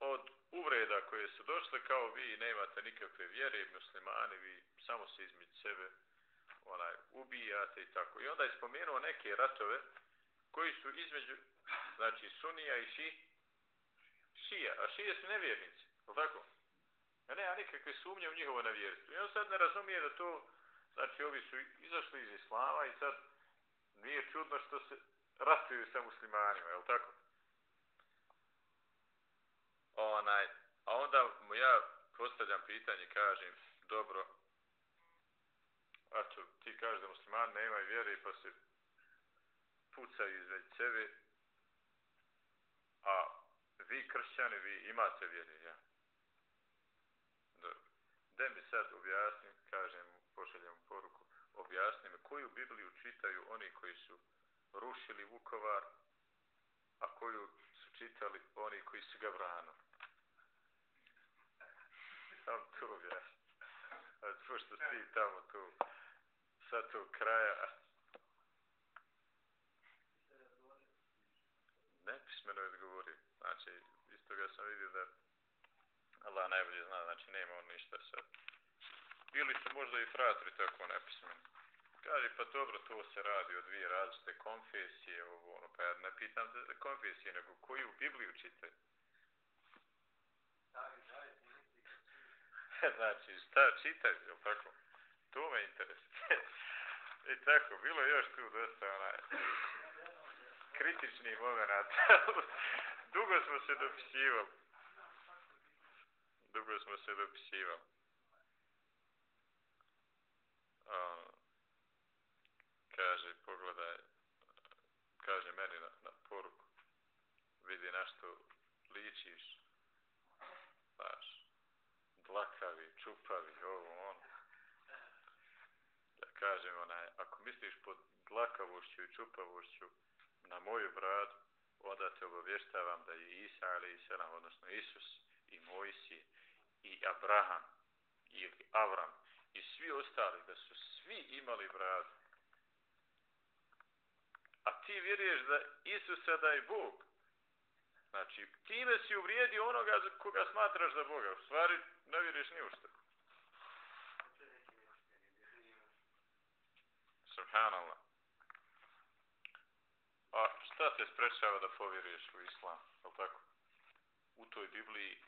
od uvreda koje su došle kao vi nemate nikakve vjere muslimani, vi samo se između sebe onaj, ubijate i tako. I onda je spomenuo neke ratove koji su između znači sunija i ši, šija, a šije su nevjernici, je tako? Ja ne, a nikakve sumnje u njihovo nevjerstvo. I on sad ne razumije da to, znači ovi su izašli iz islama i sad nije čudno što se ratuju sa muslimanima, je tako? Onaj, a onda mu ja postavljam pitanje, kažem, dobro, a ti kažeš da muslimani nemaju vjere pa se pucaju između sebe, a vi kršćani, vi imate vjere, ja. Da mi sad objasnim, kažem, pošaljem poruku, objasni mi koju Bibliju čitaju oni koji su rušili Vukovar, a koju su čitali oni koji su ga branili. Sam to objasni. A pošto ti tamo tu, sa tog kraja, nepismeno je odgovorio. Znači, iz toga sam vidio da Allah najbolje zna, znači nema on ništa sad. Bili su možda i fratri tako nepismeni. Kaže, pa dobro, to se radi o dvije različite konfesije, ovo, ono, pa ja ne pitam se za konfesije, nego koju Bibliju čite? (laughs) znači, šta čitaju, je tako? To me interesuje. (laughs) I tako, bilo još tu dosta onaj (laughs) kritičnih momenta. Dugo smo se dopisivali dobro smo se dopisivali. kaže, pogledaj, kaže meni na, na poruku, vidi na što ličiš, znaš, dlakavi, čupavi, ovo, ono. Da kažem, onaj, ako misliš pod dlakavošću i čupavošću na moju bradu, onda te obavještavam da je Isa, ali i selam, odnosno Isus, i Mojsi, i Abraham, ili Avram, i svi ostali, da su svi imali bradu, a ti vjeruješ da Isusa da je Bog, znači time si uvrijedio onoga koga smatraš za Boga. U stvari ne vjeruješ ni u što. Subhanallah. A šta te sprečava da povjeruješ u islam? Je tako? U toj Bibliji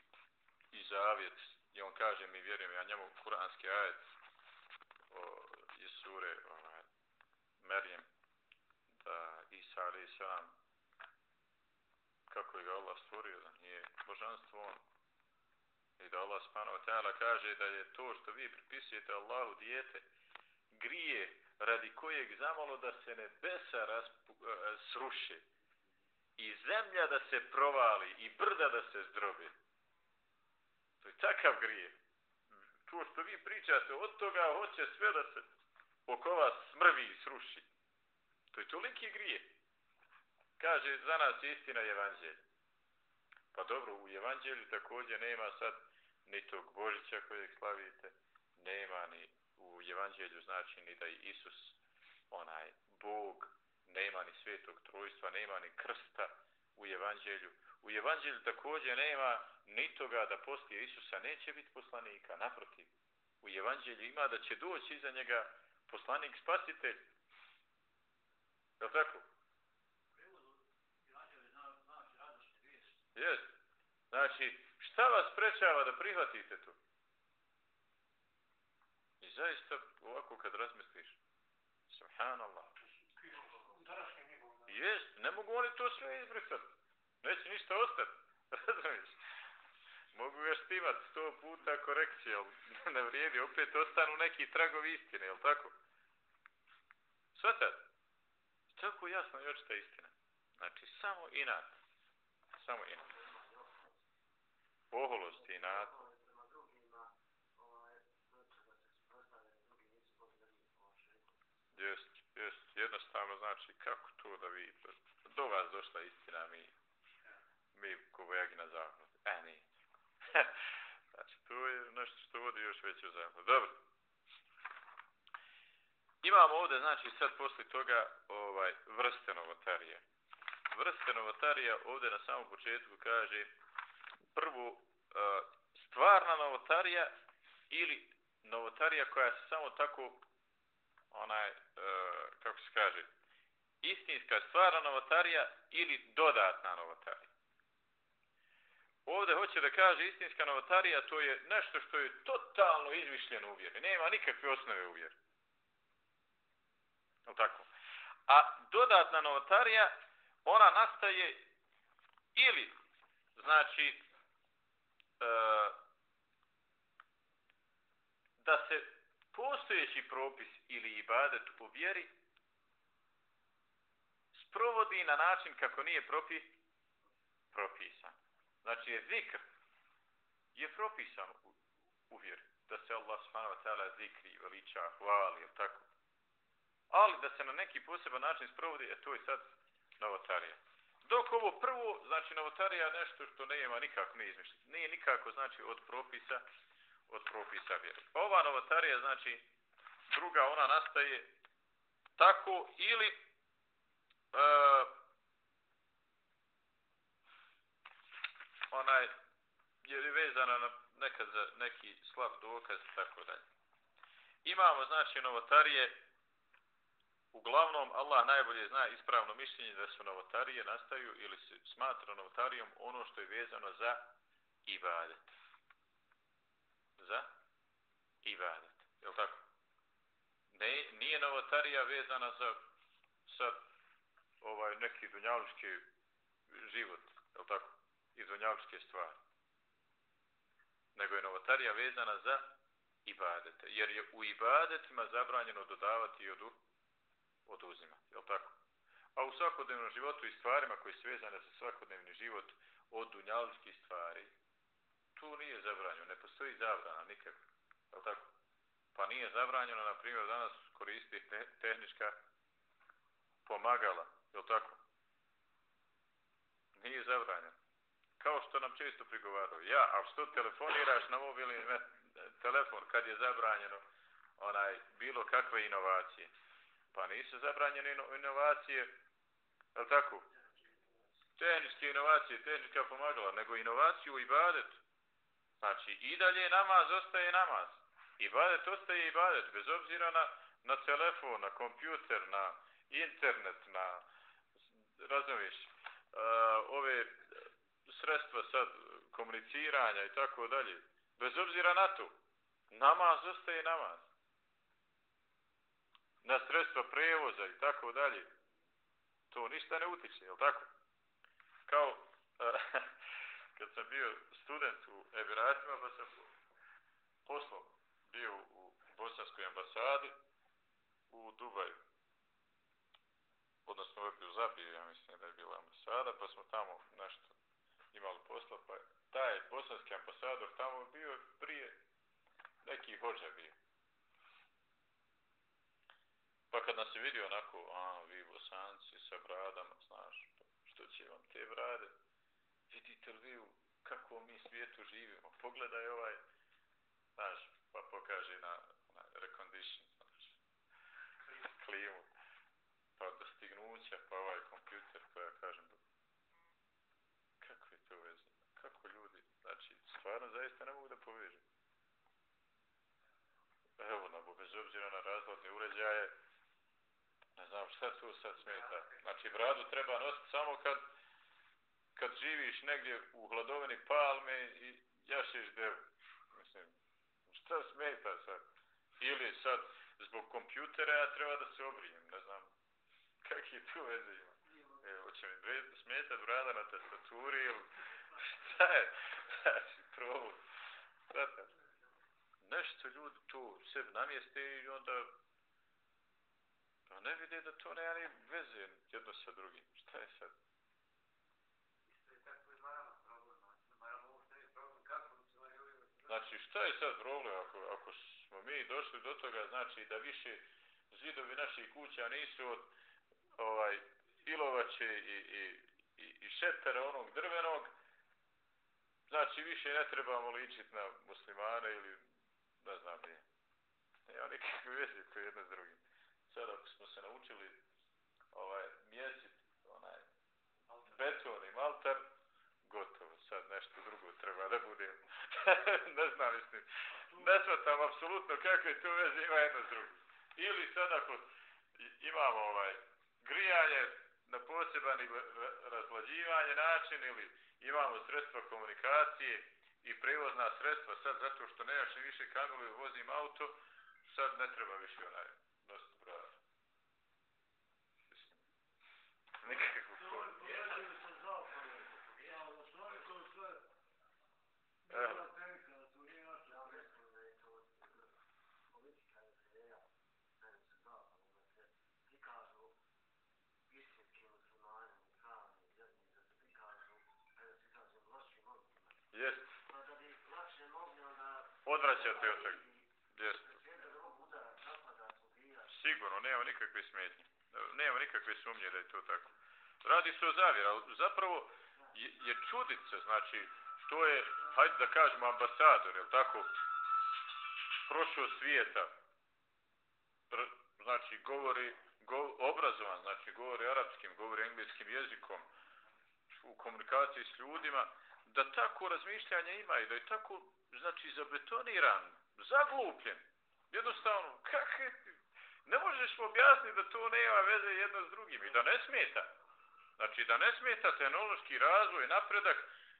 i zavjet, i on kaže mi vjerujem, ja njemu kuranski ajet o, iz sure ovaj, Merijem, da Isa alaih sam kako je ga Allah stvorio, da nije božanstvo on. I da Allah subhanahu ta'ala kaže da je to što vi pripisujete Allahu dijete, grije radi kojeg zamalo da se nebesa raspu, uh, sruše i zemlja da se provali i brda da se zdrobe. To je takav grije. To što vi pričate, od toga hoće sve da se oko vas smrvi i sruši. To je toliki grije. Kaže, za nas istina je evanđelj. Pa dobro, u evanđelju također nema sad ni tog Božića kojeg slavite, nema ni u evanđelju znači ni da je Isus onaj Bog, nema ni svetog trojstva, nema ni krsta u evanđelju. U evanđelju također nema ni toga da poslije Isusa neće biti poslanika, naprotiv. U evanđelju ima da će doći iza njega poslanik spasitelj. Je li tako? Jes. Znači, šta vas prečava da prihvatite to? I zaista, ovako kad razmisliš, subhanallah. Jes, ne mogu oni to sve izbrisati. Neće ništa ostati. (laughs) Razumiješ? Mogu još stimat sto puta korekcije, ali (laughs) ne vrijedi. Opet ostanu neki tragovi istine, jel tako? Svatat? Tako jasno i očita istina. Znači, samo inat. Samo inat. Oholost i inat. Jest, jest. Jednostavno znači kako to da vi do vas došla istina mi mi ko vojagi na zahod. E, nije. (laughs) znači, to je nešto što vodi još veću zemlju. Dobro. Imamo ovdje, znači, sad posle toga ovaj vrste novotarije. Vrste novotarija ovdje na samom početku kaže prvu stvarna novotarija ili novotarija koja se samo tako onaj, kako se kaže, istinska stvarna novotarija ili dodatna novotarija. Ovdje hoće da kaže istinska novotarija, to je nešto što je totalno izmišljeno u vjeri. Nema nikakve osnove u vjeri. Je tako? A dodatna novotarija, ona nastaje ili, znači, e, da se postojeći propis ili ibadet u vjeri sprovodi na način kako nije propi, propisan. Znači je zikr je propisan u, u vjeri. Da se Allah subhanahu wa ta'ala zikri, veliča, hvali, je tako? Ali da se na neki poseban način sprovodi, je to je sad novotarija. Dok ovo prvo, znači novotarija nešto što ne ima nikako ne izmišljati. Nije nikako, znači, od propisa, od propisa vjeri. Pa ova novotarija, znači, druga, ona nastaje tako ili e, onaj je vezana na nekad za neki slab dokaz i tako dalje. Imamo znači novotarije uglavnom Allah najbolje zna ispravno mišljenje da su novotarije nastaju ili se smatra novotarijom ono što je vezano za ibadet. Za ibadet. Je li tako? Ne, nije novotarija vezana za sad ovaj neki dunjaluški život. Je li tako? I dunjavčke stvari. Nego je novotarija vezana za ibadete. Jer je u ibadetima zabranjeno dodavati i odu, oduzimati. Je tako? A u svakodnevnom životu i stvarima koji su vezane za svakodnevni život od dunjavčkih stvari, tu nije zabranjeno. Ne postoji zabrana nikak. Je tako? Pa nije zabranjeno, na primjer, danas koristi te, tehnička pomagala. Je tako? Nije zabranjeno kao što nam često prigovaraju. Ja, a što telefoniraš na mobilni e, telefon kad je zabranjeno onaj bilo kakve inovacije? Pa nisu zabranjene inovacije, je li tako? Tehničke inovacije, tehnička pomagala, nego inovaciju i badet. Znači, i dalje namaz ostaje namaz. I badet ostaje i badet, bez obzira na, na telefon, na kompjuter, na internet, na, razumiješ, uh, ove sredstva sad komuniciranja i tako dalje, bez obzira na to, namaz ostaje namaz. Na sredstva prevoza i tako dalje, to ništa ne utiče, je li tako? Kao, (laughs) kad sam bio student u Emiratima, pa sam poslom bio u Bosanskoj ambasadi u Dubaju. Odnosno, u Zabiju, ja mislim da je bila ambasada, pa smo tamo nešto imali posla, pa taj bosanski ambasador tamo bio prije neki hođa bio. Pa kad nas je vidio onako, a, vi bosanci sa bradama, znaš, pa što će vam te brade? Vidite li vi u kakvom mi svijetu živimo? Pogledaj ovaj, znaš, pa pokaže na, na recondition, znaš, klimu, pa dostignuća, pa ovaj kompjuter, pa ja kažem, kakve to veze? Kako ljudi, znači, stvarno zaista ne mogu da povežu. Evo, na, bez obzira na razvodne uređaje, ne znam šta tu sad smeta. Znači, bradu treba nositi samo kad, kad živiš negdje u hladovini palme i jašiš devu. Mislim, šta smeta sad? Ili sad, zbog kompjutera ja treba da se obrijem, ne znam, kakve tu veze ima. Evo, hoće mi smetat brada na tastaturi ili šta je? Znači. Sada, nešto ljudi tu sebi namjeste i onda pa ne vide da to nema ni veze jedno sa drugim. Šta je sad? Znači, šta je sad problem ako, ako smo mi došli do toga, znači da više zidovi naših kuća nisu od ovaj, ilovače i, i, i, i šetera onog drvenog, znači više ne trebamo ličiti na muslimane ili ne znam nije. Nema nikakve veze koje jedno s drugim. Sad ako smo se naučili ovaj, mjesit onaj beton i maltar, gotovo, sad nešto drugo treba da bude. (laughs) ne znam, mislim, ne svatam apsolutno kakve to veze ima jedno s drugim. Ili sad ako imamo ovaj, grijanje poseban razlađivanje način ili imamo sredstva komunikacije i prevozna sredstva sad zato što nemaš ni više kamilu i vozim auto, sad ne treba više onaj nositi brad. Nikakvu formu. Evo. Jest. Odvraćate od toga. Jeste. Sigurno, nema nikakve smetnje. Nema nikakve sumnje da je to tako. Radi se o zavjera, ali zapravo je, je čudica, znači, to je, hajde da kažemo, ambasador, je tako, prošao svijeta, znači, govori, go, obrazovan, znači, govori arapskim, govori engleskim jezikom, u komunikaciji s ljudima, da tako razmišljanje ima i da je tako, znači, zabetoniran, zaglupljen. Jednostavno, kak je, ne možeš objasniti da to nema veze jedno s drugim i da ne smeta. Znači, da ne smeta tehnološki razvoj, napredak,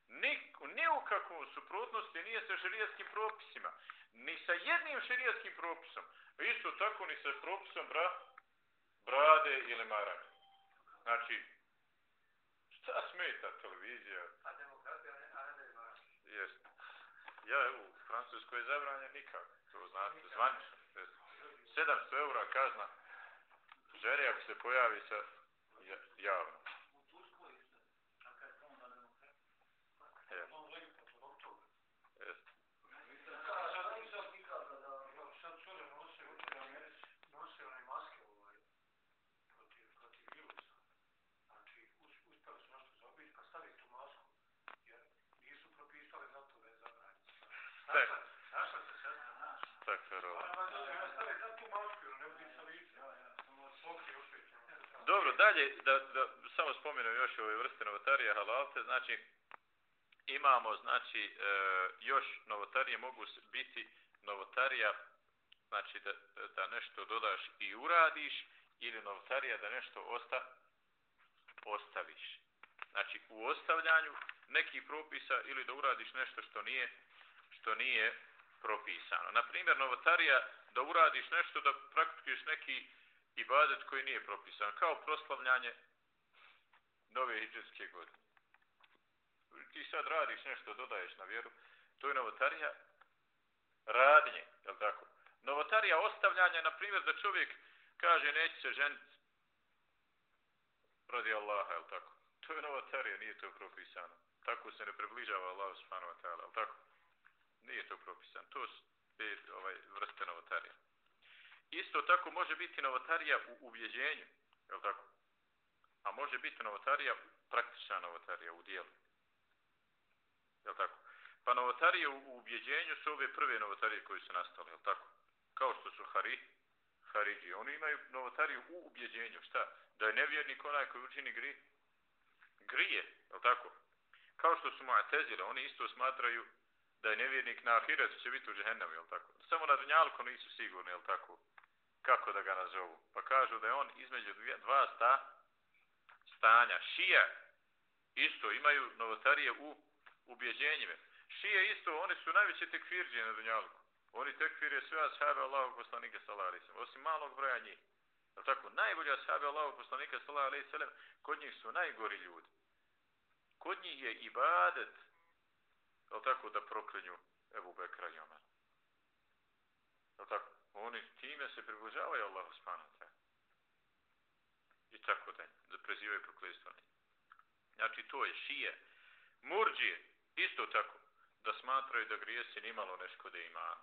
ni, ni u kakvom suprotnosti nije sa šarijatskim propisima. Ni sa jednim šarijatskim propisom. Isto tako ni sa propisom bra, brade ili marane. Znači, šta smeta televizija? Pa A demokratija Jest. Ja u Francuskoj je zabranjen nikak. To znate, zvanično. 700 eura kazna ženi ako se pojavi sa javno. Dobro, dalje, da, da samo spomenem još ove vrste novotarija halalte, znači, imamo, znači, e, još novotarije mogu biti novotarija znači da, da nešto dodaš i uradiš, ili novotarija da nešto osta, ostaviš. Znači, u ostavljanju nekih propisa ili da uradiš nešto što nije, što nije propisano. Na primjer, novotarija da uradiš nešto da praktikuješ neki ibadet koji nije propisan, kao proslavljanje nove hijđarske godine. Ti sad radiš nešto, dodaješ na vjeru, to je novotarija radnje, je li tako? Novotarija ostavljanja, na primjer, da čovjek kaže neće se ženiti radi Allaha, je li tako? To je novotarija, nije to propisano. Tako se ne približava Allah subhanahu wa ta'ala, je li tako? Nije to propisano. To je ovaj, vrste novotarija. Isto tako može biti novotarija u ubjeđenju, je tako? A može biti novotarija, praktična novotarija u dijelu. Je tako? Pa novotarije u ubjeđenju su ove prve novotarije koje su nastale, je tako? Kao što su Hari, Haridži. Oni imaju novotariju u ubjeđenju. Šta? Da je nevjernik onaj koji učini gri, grije, je tako? Kao što su Mu'tezile, oni isto smatraju da je nevjernik na ahiretu će biti u džehennemu, je tako? Samo na dunjalku nisu sigurni, je tako? Kako da ga nazovu? Pa kažu da je on između dva sta, stanja. Šija isto imaju novotarije u ubjeđenjima. Šije isto, oni su najveće tekfirđe na dunjalku. Oni tekfire sve ashabe Allahog poslanika sallallahu alaihi sallam, osim malog broja njih. Je tako? Najbolji ashabe Allahog poslanika sallallahu alaihi sallam, kod njih su najgori ljudi. Kod njih je ibadet, je tako, da proklinju Ebu Bekra i Omer. Je tako? Oni time se približavaju Allahu subhanahu wa I tako da, da prezivaju proklijstvo. Znači, to je šije. Murđije, isto tako, da smatraju da grijesi nimalo nešto da ima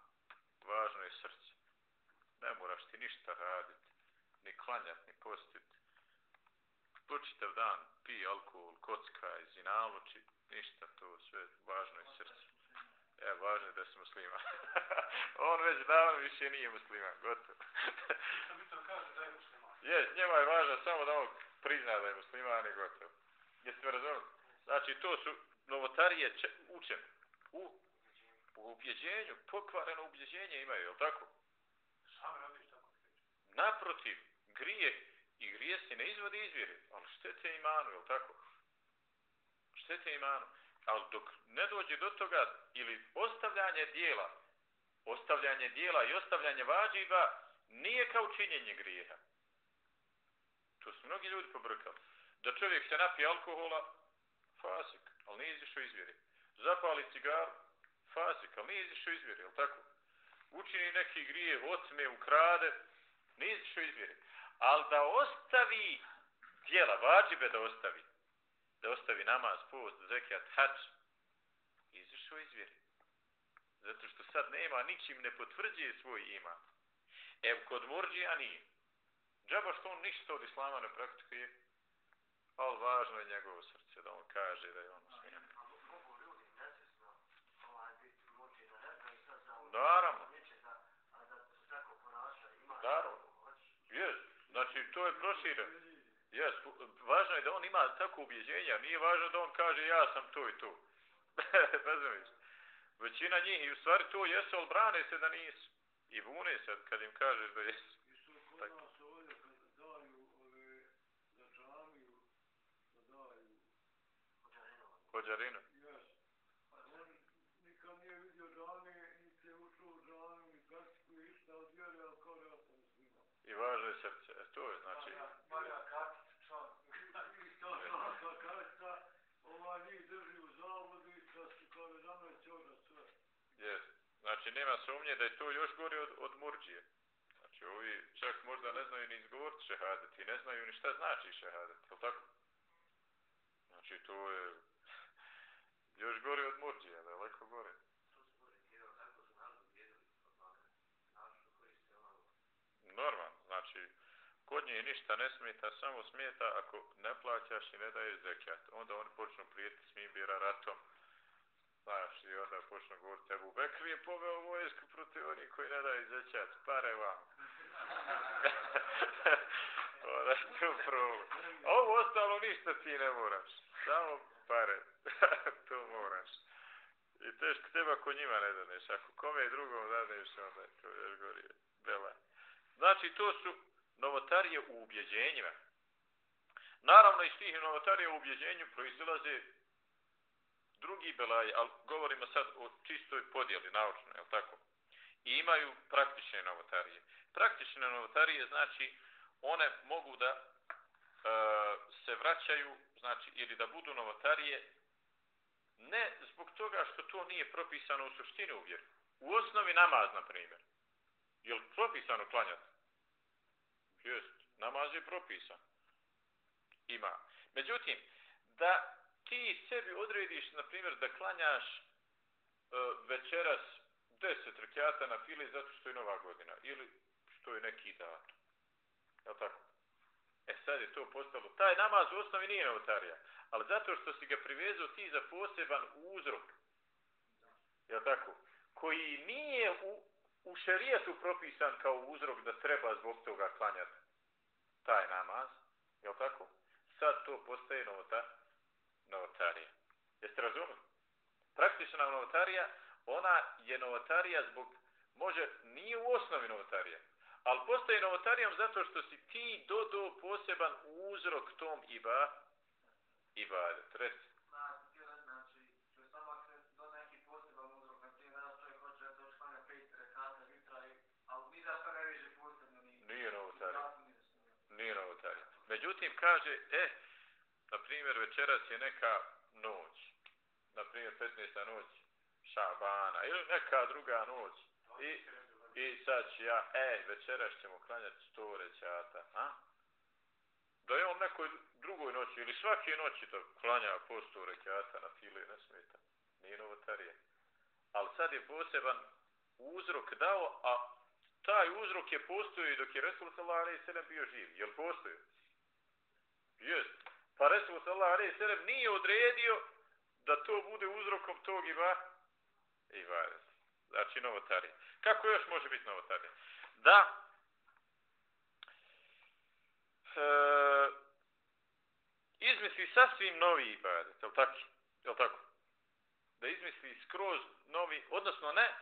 važno je srce. Ne moraš ti ništa raditi, ni klanjati, ni postiti. Počitav dan pi alkohol, kocka i zinaluči, ništa to sve, važno je srce. E, važno je da si muslima. (laughs) On već davno više nije muslima, gotovo. je, njema je važno samo da on prizna da je muslima, a ne gotovo. Jeste me razumili? Znači, to su novotarije učene u u ubjeđenju, pokvareno ubjeđenje imaju, je li tako? Sam radiš tako. Naprotiv, grije i grije se ne izvode izvjere, ali štete imanu, je li tako? Štete imanu. Ali dok ne dođe do toga, ili ostavljanje dijela, ostavljanje dijela i ostavljanje vađiva, nije kao činjenje grijeha. To su mnogi ljudi pobrkali. Da čovjek se napije alkohola, fasik, ali nije izišao izvjeri. Zapali cigaru, fasik, ali nije izišao iz vjere, tako? Učini neki grije, otme, ukrade, nije izišao iz vjere. Ali da ostavi djela, vađibe da ostavi, da ostavi namaz, post, zekijat, hač, izišao iz vjere. Zato što sad nema, ničim ne potvrđuje svoj ima. Evo, kod murđija nije. Džaba što on ništa od islama ne praktikuje, ali važno je njegovo srce da on kaže da je on smijen. Naravno. Naravno. Jes. Znači, to je prošireno. Jes. Važno je da on ima tako ubjeđenja. Nije važno da on kaže ja sam to i to. (laughs) Razumiješ? Većina njih i u stvari to jesu, ali brane se da nisu. I bune se kad im kažeš da jesu. Isto kod nas ovdje kad daju ove za džamiju, da daju... Kođarinu. I važno je srce. E, to je znači... Marija Katica, član. Isto članska kartica, ova njih drži u zavodu i da su kao da nama je čoga sve. Jes. Znači, nema sumnje da je to još gori od, od murđije. Znači, ovi čak možda ne znaju ni izgovoriti šehadeti, ne znaju ni šta znači šehadeti, je tako? Znači, to je (laughs) još gori od murđije, daleko gori. Normalno, znači, kod nje ništa ne smeta, samo smeta ako ne plaćaš i ne daješ zekijat. Onda oni počnu prijeti s Mimbira ratom. Znaš, i onda počnu govoriti, Ebu Bekri je poveo vojsku protiv onih koji ne daju zećac, Pare vam. (laughs) Ona tu problem. Ovo ostalo ništa ti ne moraš. Samo pare. (laughs) to moraš. I teško teba ko njima ne daneš. Ako kome drugom daneš, onda je to još gorije. Bela. Znači, to su novotarije u ubjeđenjima. Naravno, iz tih novotarija u ubjeđenju proizilaze drugi belaj, ali govorimo sad o čistoj podjeli, naučno, je tako? I imaju praktične novotarije. Praktične novotarije znači one mogu da e, se vraćaju, znači, ili da budu novotarije ne zbog toga što to nije propisano u suštini uvjer. U osnovi namaz, na primjer. Je li propisano klanjati? Jest, namaz je propisan. Ima. Međutim, da ti sebi odrediš, na primjer, da klanjaš uh, večeras deset rekiata na fili zato što je nova godina ili što je neki datum. Je tako? E sad je to postalo. Taj namaz u osnovi nije novotarija, ali zato što si ga privezao ti za poseban uzrok. Je tako? Koji nije u, u šerijetu propisan kao uzrok da treba zbog toga klanjati taj namaz. Je tako? Sad to postaje novotarija novotarija. Jeste razumili? Praktična novotarija, ona je novotarija zbog, može, nije u osnovi novotarija, ali postoji novotarijom zato što si ti dodao poseban uzrok tom iba, ibadet. Reci. Nije novotarija. Nije novotarija. Međutim, kaže, e, na primjer, večeras je neka noć, na primjer, 15. noć Šabana, ili neka druga noć, i, i sad ću ja, e, večeras ćemo klanjati sto rećata, a? Da je on nekoj drugoj noći, ili svake noći to klanja po sto rećata na file, ne smeta, nije novotarije. Ali sad je poseban uzrok dao, a taj uzrok je postoji dok je Resul sallallahu alejhi ve sellem bio živ. Jel postoji? Jest. Pa Resul sallallahu alejhi ve sellem nije odredio da to bude uzrokom tog iba ibadet. Znači novotarija. Kako još može biti novotarija? Da e, izmisli sasvim novi ibadet, je li tako? Je li tako? Da izmisli skroz novi, odnosno ne,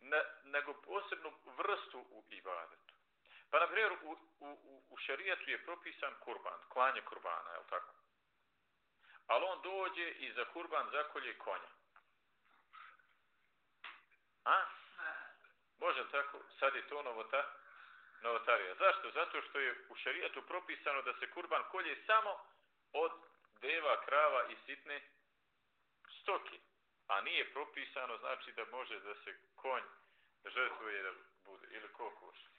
ne nego posebnu vrstu u ibadetu. Pa, na primjer, u, u, u šarijetu je propisan kurban, klanje kurbana, je li tako? Ali on dođe i za kurban zakolje konja. A? Može tako? Sad je to novota, novotarija. Zašto? Zato što je u šarijetu propisano da se kurban kolje samo od deva, krava i sitne stoke. A nije propisano, znači da može da se konj žrtvuje da bude, ili kokoš, ili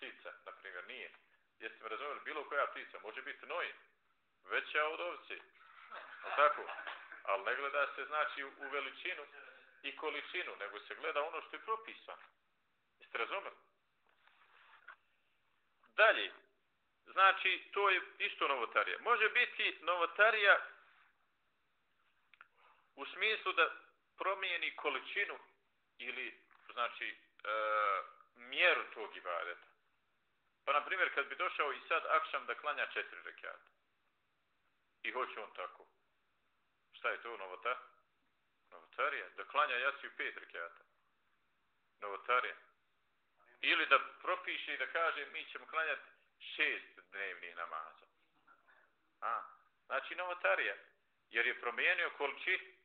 ptica, na primjer, nije. Jeste me razumeli, bilo koja ptica, može biti noj, veća od ovci. o tako? Ali ne gleda se, znači, u veličinu i količinu, nego se gleda ono što je propisano. Jeste razumeli? Dalje, znači, to je isto novotarija. Može biti novotarija u smislu da promijeni količinu ili znači e, mjeru tog ibadeta. Pa na primjer kad bi došao i sad akšam da klanja četiri rekiata. I hoće on tako. Šta je to novota? Novotarija. Da klanja jaciju pet rekiata. Novotarija. Ili da propiše i da kaže mi ćemo klanjati šest dnevnih namaza. A, znači novotarija. Jer je promijenio količi,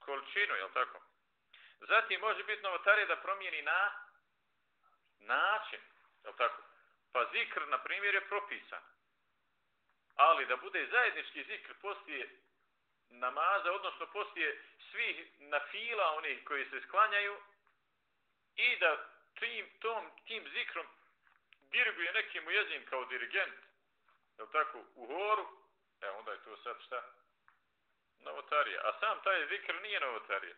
količinu, je tako? Zatim može biti novotarija da promijeni na način, jel tako? Pa zikr, na primjer, je propisan. Ali da bude zajednički zikr poslije namaza, odnosno poslije svih nafila onih koji se sklanjaju i da tim, tom, tim zikrom diriguje neki mu kao dirigent, je tako, u horu, e onda je to sad šta? Novotarija. A sam taj zikr nije novotarija.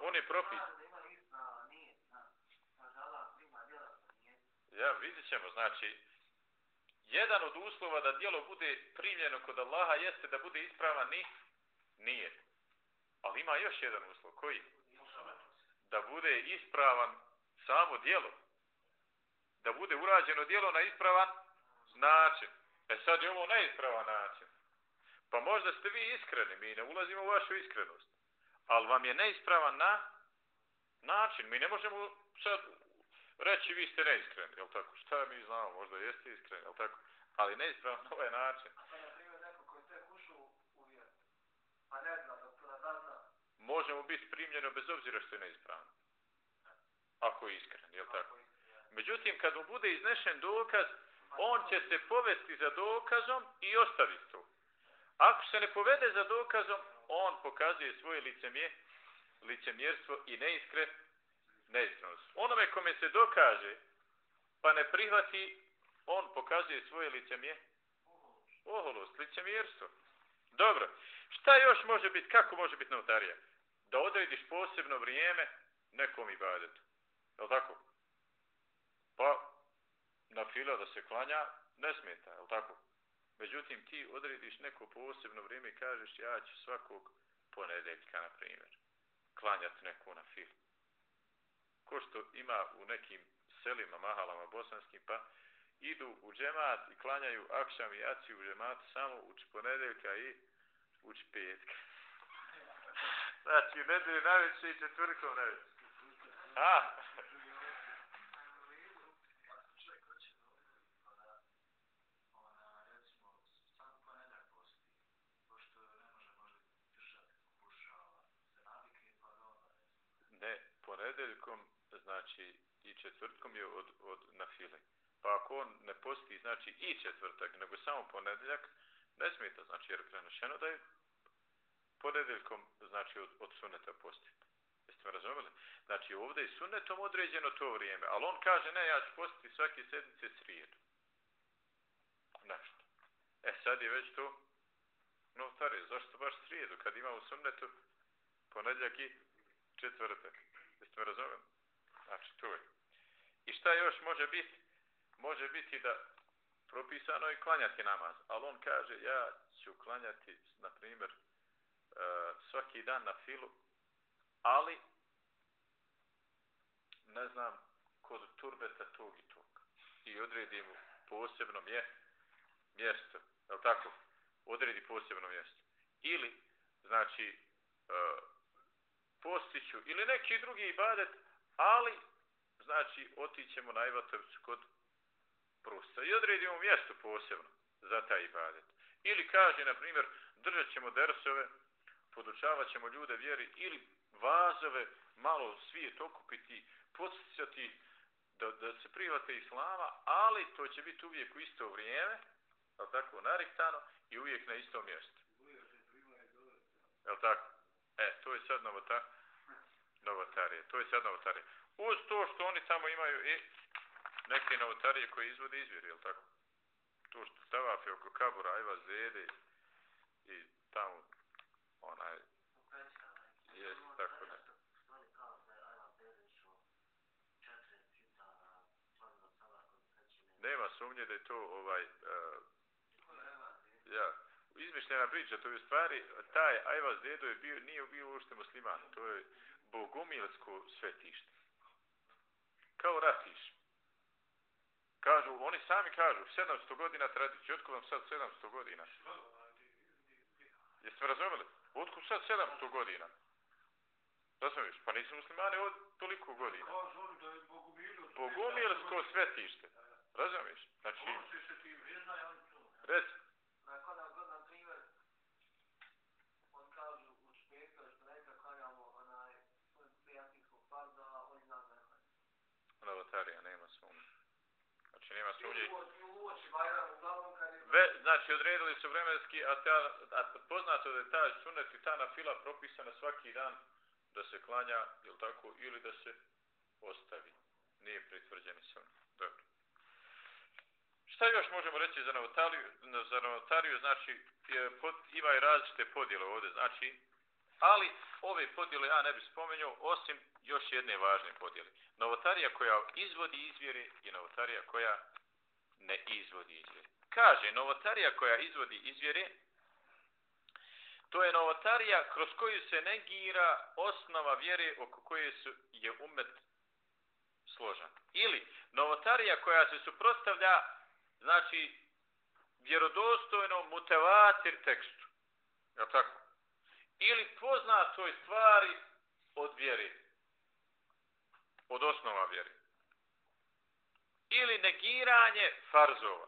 On je propisan. Ja, vidit ćemo, znači, jedan od uslova da dijelo bude primljeno kod Allaha jeste da bude ispravan ni nije. Ali ima još jedan uslov, koji? Da bude ispravan samo dijelo. Da bude urađeno dijelo na ispravan način. E sad je ovo neispravan način. Pa možda ste vi iskreni, mi ne ulazimo u vašu iskrenost ali vam je neispravan na način. Mi ne možemo sad reći vi ste neiskreni, jel tako? Šta mi znamo, možda jeste iskreni, jel tako? Ali neispravno na ovaj način. A na primjer, neko koji tek ušao u vjer, a ne zna, dok to razazna, Može mu biti primljeno bez obzira što je neispravno. Ako je iskren, jel tako? Međutim, kad mu bude iznešen dokaz, on će se povesti za dokazom i ostaviti to. Ako se ne povede za dokazom, on pokazuje svoje licemje, licemjerstvo i neiskre, neiskrenost. Onome kome se dokaže, pa ne prihvati, on pokazuje svoje licemje, oholost, licemjerstvo. Dobro, šta još može biti, kako može biti notarija? Da odrediš posebno vrijeme nekom ibadetu. Je li tako? Pa, na fila da se klanja, ne smeta, je li tako? Međutim, ti odrediš neko posebno vrijeme i kažeš ja ću svakog ponedeljka, na primjer, klanjati neku na filu. Ko što ima u nekim selima, mahalama bosanskim, pa idu u džemat i klanjaju akšam i jaci u džematu samo uč ponedeljka i uč petka. (laughs) Znači, u nedelju najveće i četvrtkom najveće. A, ne, ponedeljkom, znači, i četvrtkom je od, od na file. Pa ako on ne posti, znači, i četvrtak, nego samo ponedeljak, ne smeta, znači, jer je prenošeno da je ponedeljkom, znači, od, od suneta postiti. Jeste me razumeli? Znači, ovdje je sunetom određeno to vrijeme, ali on kaže, ne, ja ću postiti svake sedmice srijedu. Nešto. E, sad je već to notarije. Zašto baš srijedu, kad ima u sunnetu ponedljak i četvrtak? Jeste me razumeli? Znači, to je. I šta još može biti? Može biti da propisano je klanjati namaz, ali on kaže, ja ću klanjati, na primjer, uh, svaki dan na filu, ali ne znam kod turbeta tog i tog i odredi mu posebno mje, mjesto, je tako? Odredi posebno mjesto. Ili, znači, uh, postiću, ili neki drugi ibadet, ali, znači, otićemo na Ivatovicu kod Prusta i odredimo mjesto posebno za taj ibadet. Ili kaže, na primjer, držat ćemo dersove, podučavat ćemo ljude vjeri, ili vazove, malo svijet okupiti, podsjećati da, da se prihvate islama, ali to će biti uvijek u isto vrijeme, ali tako, nariktano, i uvijek na istom mjestu. Je tako? E, to je sad novota, novotarije. To je sad novotarije. Uz to što oni tamo imaju i neke novotarije koje izvode izvjeri, je tako? To što tavafe oko kabura, ajva zede i tamo onaj je tako da. Nema sumnje da je to ovaj uh, ja, izmišljena priča, to je u stvari taj Ajvaz dedo je bio, nije bio uopšte musliman, to je bogumilsko svetište. Kao ratiš. Kažu, oni sami kažu, 700 godina tradicije, otko vam sad 700 godina? Jeste me razumeli? Otko sad 700 godina? Razumiješ? Pa nisu muslimani od toliko godina. Bogumilsko svetište. Razumiješ? Znači, reci. Novotarija, nema sumnje. Znači, nema sumnje. Ve, znači, odredili su vremenski, a, ta, a poznato da je ta sunet i ta na fila propisana svaki dan da se klanja, ili tako, ili da se ostavi. Nije pritvrđeni sun. Dobro. Šta još možemo reći za novotariju? Za novotariju, znači, je, pod, ima i različite podjele ovdje, znači, ali ove podjele ja ne bih spomenuo, osim još jedne važne podjele. Novotarija koja izvodi izvjere i novotarija koja ne izvodi izvjere. Kaže, novotarija koja izvodi izvjere, to je novotarija kroz koju se negira osnova vjere oko koje su, je umet složan. Ili novotarija koja se suprotstavlja, znači, vjerodostojnom mutevatir tekstu. Je tako? Ili poznatoj stvari od vjere. Od osnova vjeri. ili negiranje farzova.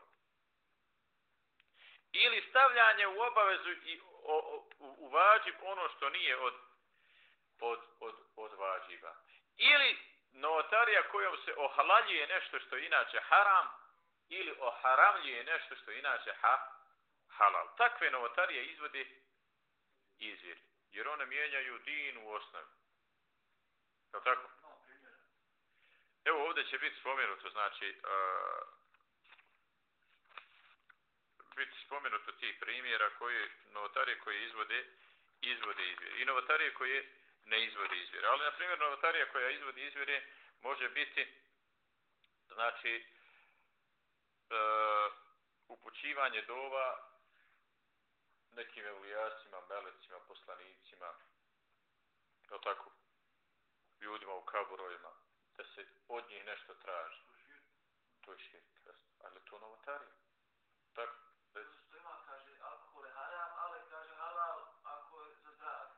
Ili stavljanje u obavezu i o, o, u vađib ono što nije od, od, od, od vađiba. Ili novotarija kojom se ohalaljuje nešto što inače haram, ili oharamljuje nešto što inače ha, halal. Takve novotarije izvode izvjeri. Jer one mijenjaju din u osnovi. Je tako? Evo ovdje će biti spomenuto, znači, uh, biti spomenuto tih primjera koji novotarije koje izvode, izvode izvjere. I novotarije koje ne izvode izvjere. Ali, na primjer, novotarija koja izvodi izvjere može biti, znači, uh, upućivanje dova nekim evlijacima, melecima, poslanicima, je tako? Ljudima u kaburojima, da se od njih nešto traži. To je širk. Ali to novotarija. Tako? Što ima, kaže, alkohol je haram, ali kaže halal ako je za zdravlje.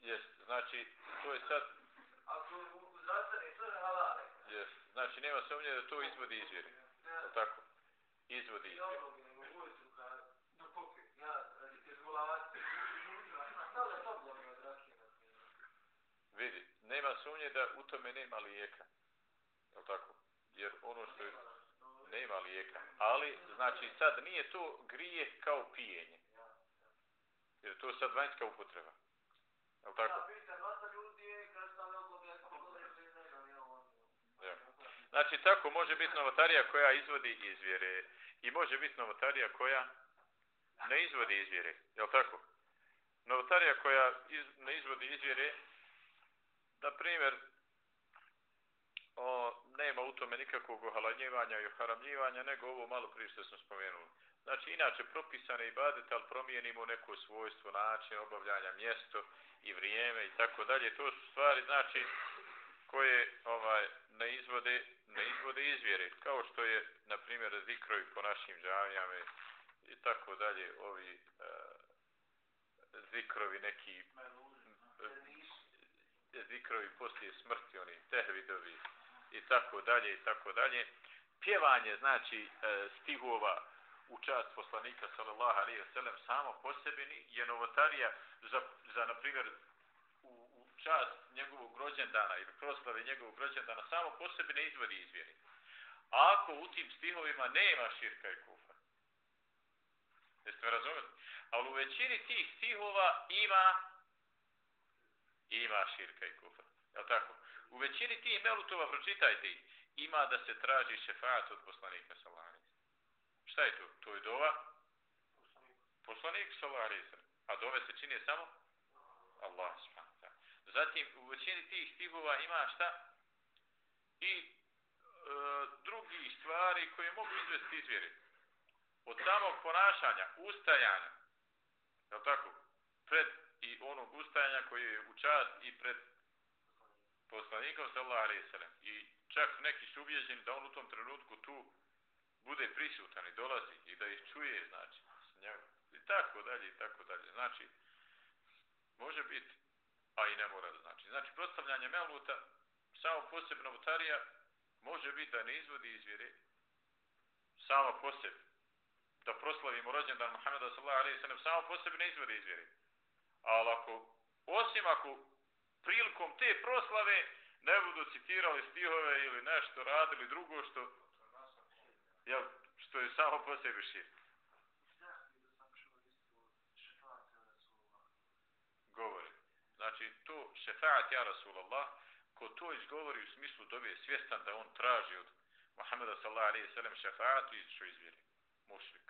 Jes, znači, to je sad... Ako je u zdravstveni, to je halal. Jes, znači, nema sumnje da to izvodi izvjeri. Je tako? Izvodi izvjeri. Popije. Ja, radi te zvolavaci, stavlja toplome od rakije, na primjer. Vidi, nema sumnje da u tome nema lijeka. Je tako? Jer ono što je... Nema lijeka. Ali, znači, sad nije to grijeh kao pijenje. Jer to je sad vanjska upotreba. Je li tako? Ja. Znači, tako može biti novotarija koja izvodi izvjere. I može biti novotarija koja ne izvodi izvjere. Je li tako? Novotarija koja iz, ne izvodi izvjere, na primjer, o, nema u tome nikakvog ohalanjivanja i oharamljivanja, nego ovo malo prije što smo spomenuli. Znači, inače, propisane ibadete, ali promijenimo neko svojstvo, način obavljanja, mjesto i vrijeme i tako dalje. To su stvari, znači, koje ovaj ne izvode, ne izvode izvjere. Kao što je, na primjer, zikrovi po našim džavijama i tako dalje, ovi uh, zikrovi neki zikrovi poslije smrti, oni tehvidovi i tako dalje i tako dalje. Pjevanje, znači, e, stihova u čast poslanika sallallahu alejhi ve sellem samo po sebi je novotarija za, za na primjer, u, u čast njegovog rođendana ili proslave njegovog rođendana samo po sebi ne izvodi izvjeri. A ako u tim stihovima nema širka i kufa. Jeste me razumeli? Ali u većini tih stihova ima ima širka i kufra. Je tako? U većini tih melutova, pročitajte ih, ima da se traži šefat od poslanika Salari. Šta je to? To je dova? Poslanik Salari. A dove se čini samo? Allah smata. Zatim, u većini tih stihova ima šta? I e, drugi stvari koje mogu izvesti izvjeri. Od samog ponašanja, ustajanja, je tako? Pred i onog ustajanja koji je u čast i pred poslanikom sallallahu alejhi ve i čak neki su ubijeđeni da on u tom trenutku tu bude prisutan i dolazi i da ih čuje znači s i tako dalje i tako dalje. Znači može biti a i ne mora da znači. Znači prostavljanje meluta samo posebno novotarija može biti da ne izvodi izvjere samo po sebi. Da proslavimo rođendan Muhammeda sallallahu alejhi ve sellem samo po sebi ne izvodi izvjere ali ako, osim ako prilikom te proslave ne budu citirali stihove ili nešto radili drugo što ja, što je samo po sebi širk. Govori. Znači, to šefaat ja Rasulallah, ko to izgovori u smislu dobije svjestan da on traži od Muhammeda sallallahu alaihi sallam šefaat i što izvjeri. Mušli.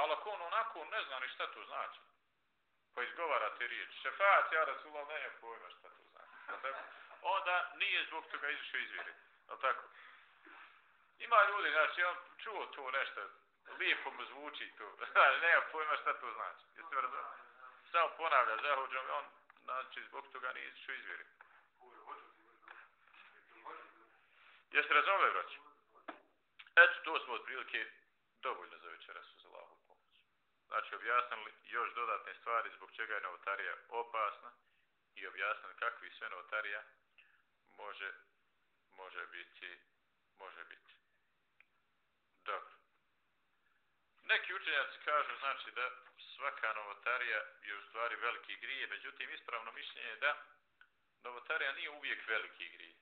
Ali ako on onako ne zna ni šta to znači, pa izgovara te riječi, šefat, ja Rasulullah, ne je pojma šta to znači. Onda nije zbog toga izišao izvjeri. Je tako? Ima ljudi, znači, on čuo to nešto, lijepo mu zvuči to, (laughs) ne nema pojma šta to znači. Jeste mi razumili? Samo ponavlja, zahođom, on, znači, zbog toga nije izišao izvjeri. Jeste razumili, braći? Eto, to smo otprilike dovoljno za večeras znači objasnili još dodatne stvari zbog čega je novotarija opasna i objasnili kakvi sve novotarija može, može biti, može biti. Dobro. Neki učenjaci kažu, znači, da svaka novotarija je u stvari veliki grije, međutim, ispravno mišljenje je da novotarija nije uvijek veliki grije.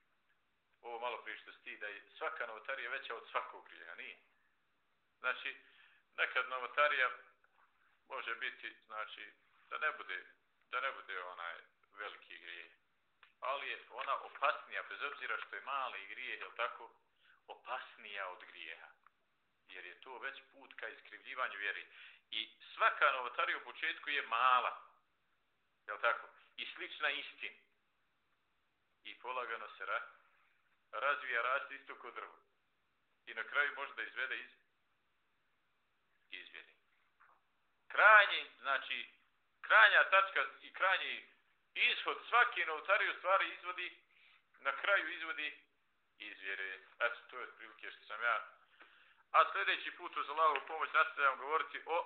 Ovo malo prije što sti, da je svaka novotarija veća od svakog grija, nije. Znači, nekad novotarija može biti, znači, da ne bude, da ne bude onaj veliki grije. Ali je ona opasnija, bez obzira što je mali grije, je tako, opasnija od grijeha. Jer je to već put ka iskrivljivanju vjeri. I svaka novotarija u početku je mala. Je tako? I slična istin. I polagano se ra, razvija rast isto kod drvo. I na kraju može da izvede iz izvjeri. Krajnji, znači, krajnja tačka i krajnji ishod svaki novotariju stvari izvodi, na kraju izvodi izvjere. Eto, to je prilike što sam ja. A sljedeći put uz Allahovu pomoć nastavljam govoriti o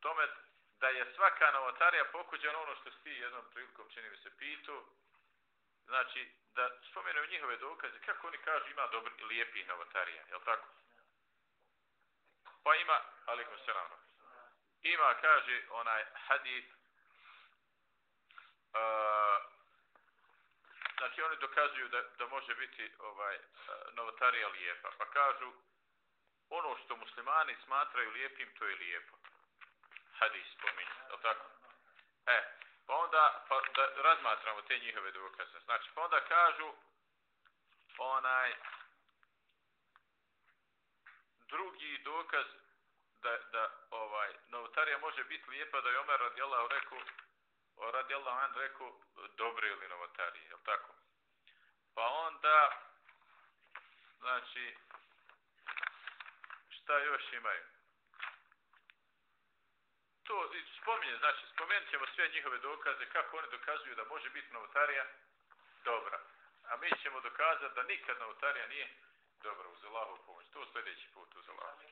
tome da je svaka novotarija pokuđena ono što sti jednom prilikom čini mi se pitu. Znači, da spomenuju njihove dokaze, kako oni kažu ima dobri, lijepi novotarija, je li tako? Pa ima, alikom se ravno, ima, kaže, onaj hadith, uh, znači oni dokazuju da, da može biti ovaj uh, novotarija lijepa, pa kažu, ono što muslimani smatraju lijepim, to je lijepo. Hadis spominje, je tako? E, pa onda, pa da razmatramo te njihove dokaze. Znači, pa onda kažu, onaj, drugi dokaz da, da ovaj novotarija može biti lijepa da je Omer radijallahu rekao radijallahu an rekao dobre ili novotarije, je tako? Pa onda znači šta još imaju? To spominje, znači spomenut ćemo sve njihove dokaze kako oni dokazuju da može biti novotarija dobra. A mi ćemo dokazati da nikad novotarija nije dobra uz Allahovu pomoć. To sljedeći put uz Allahovu.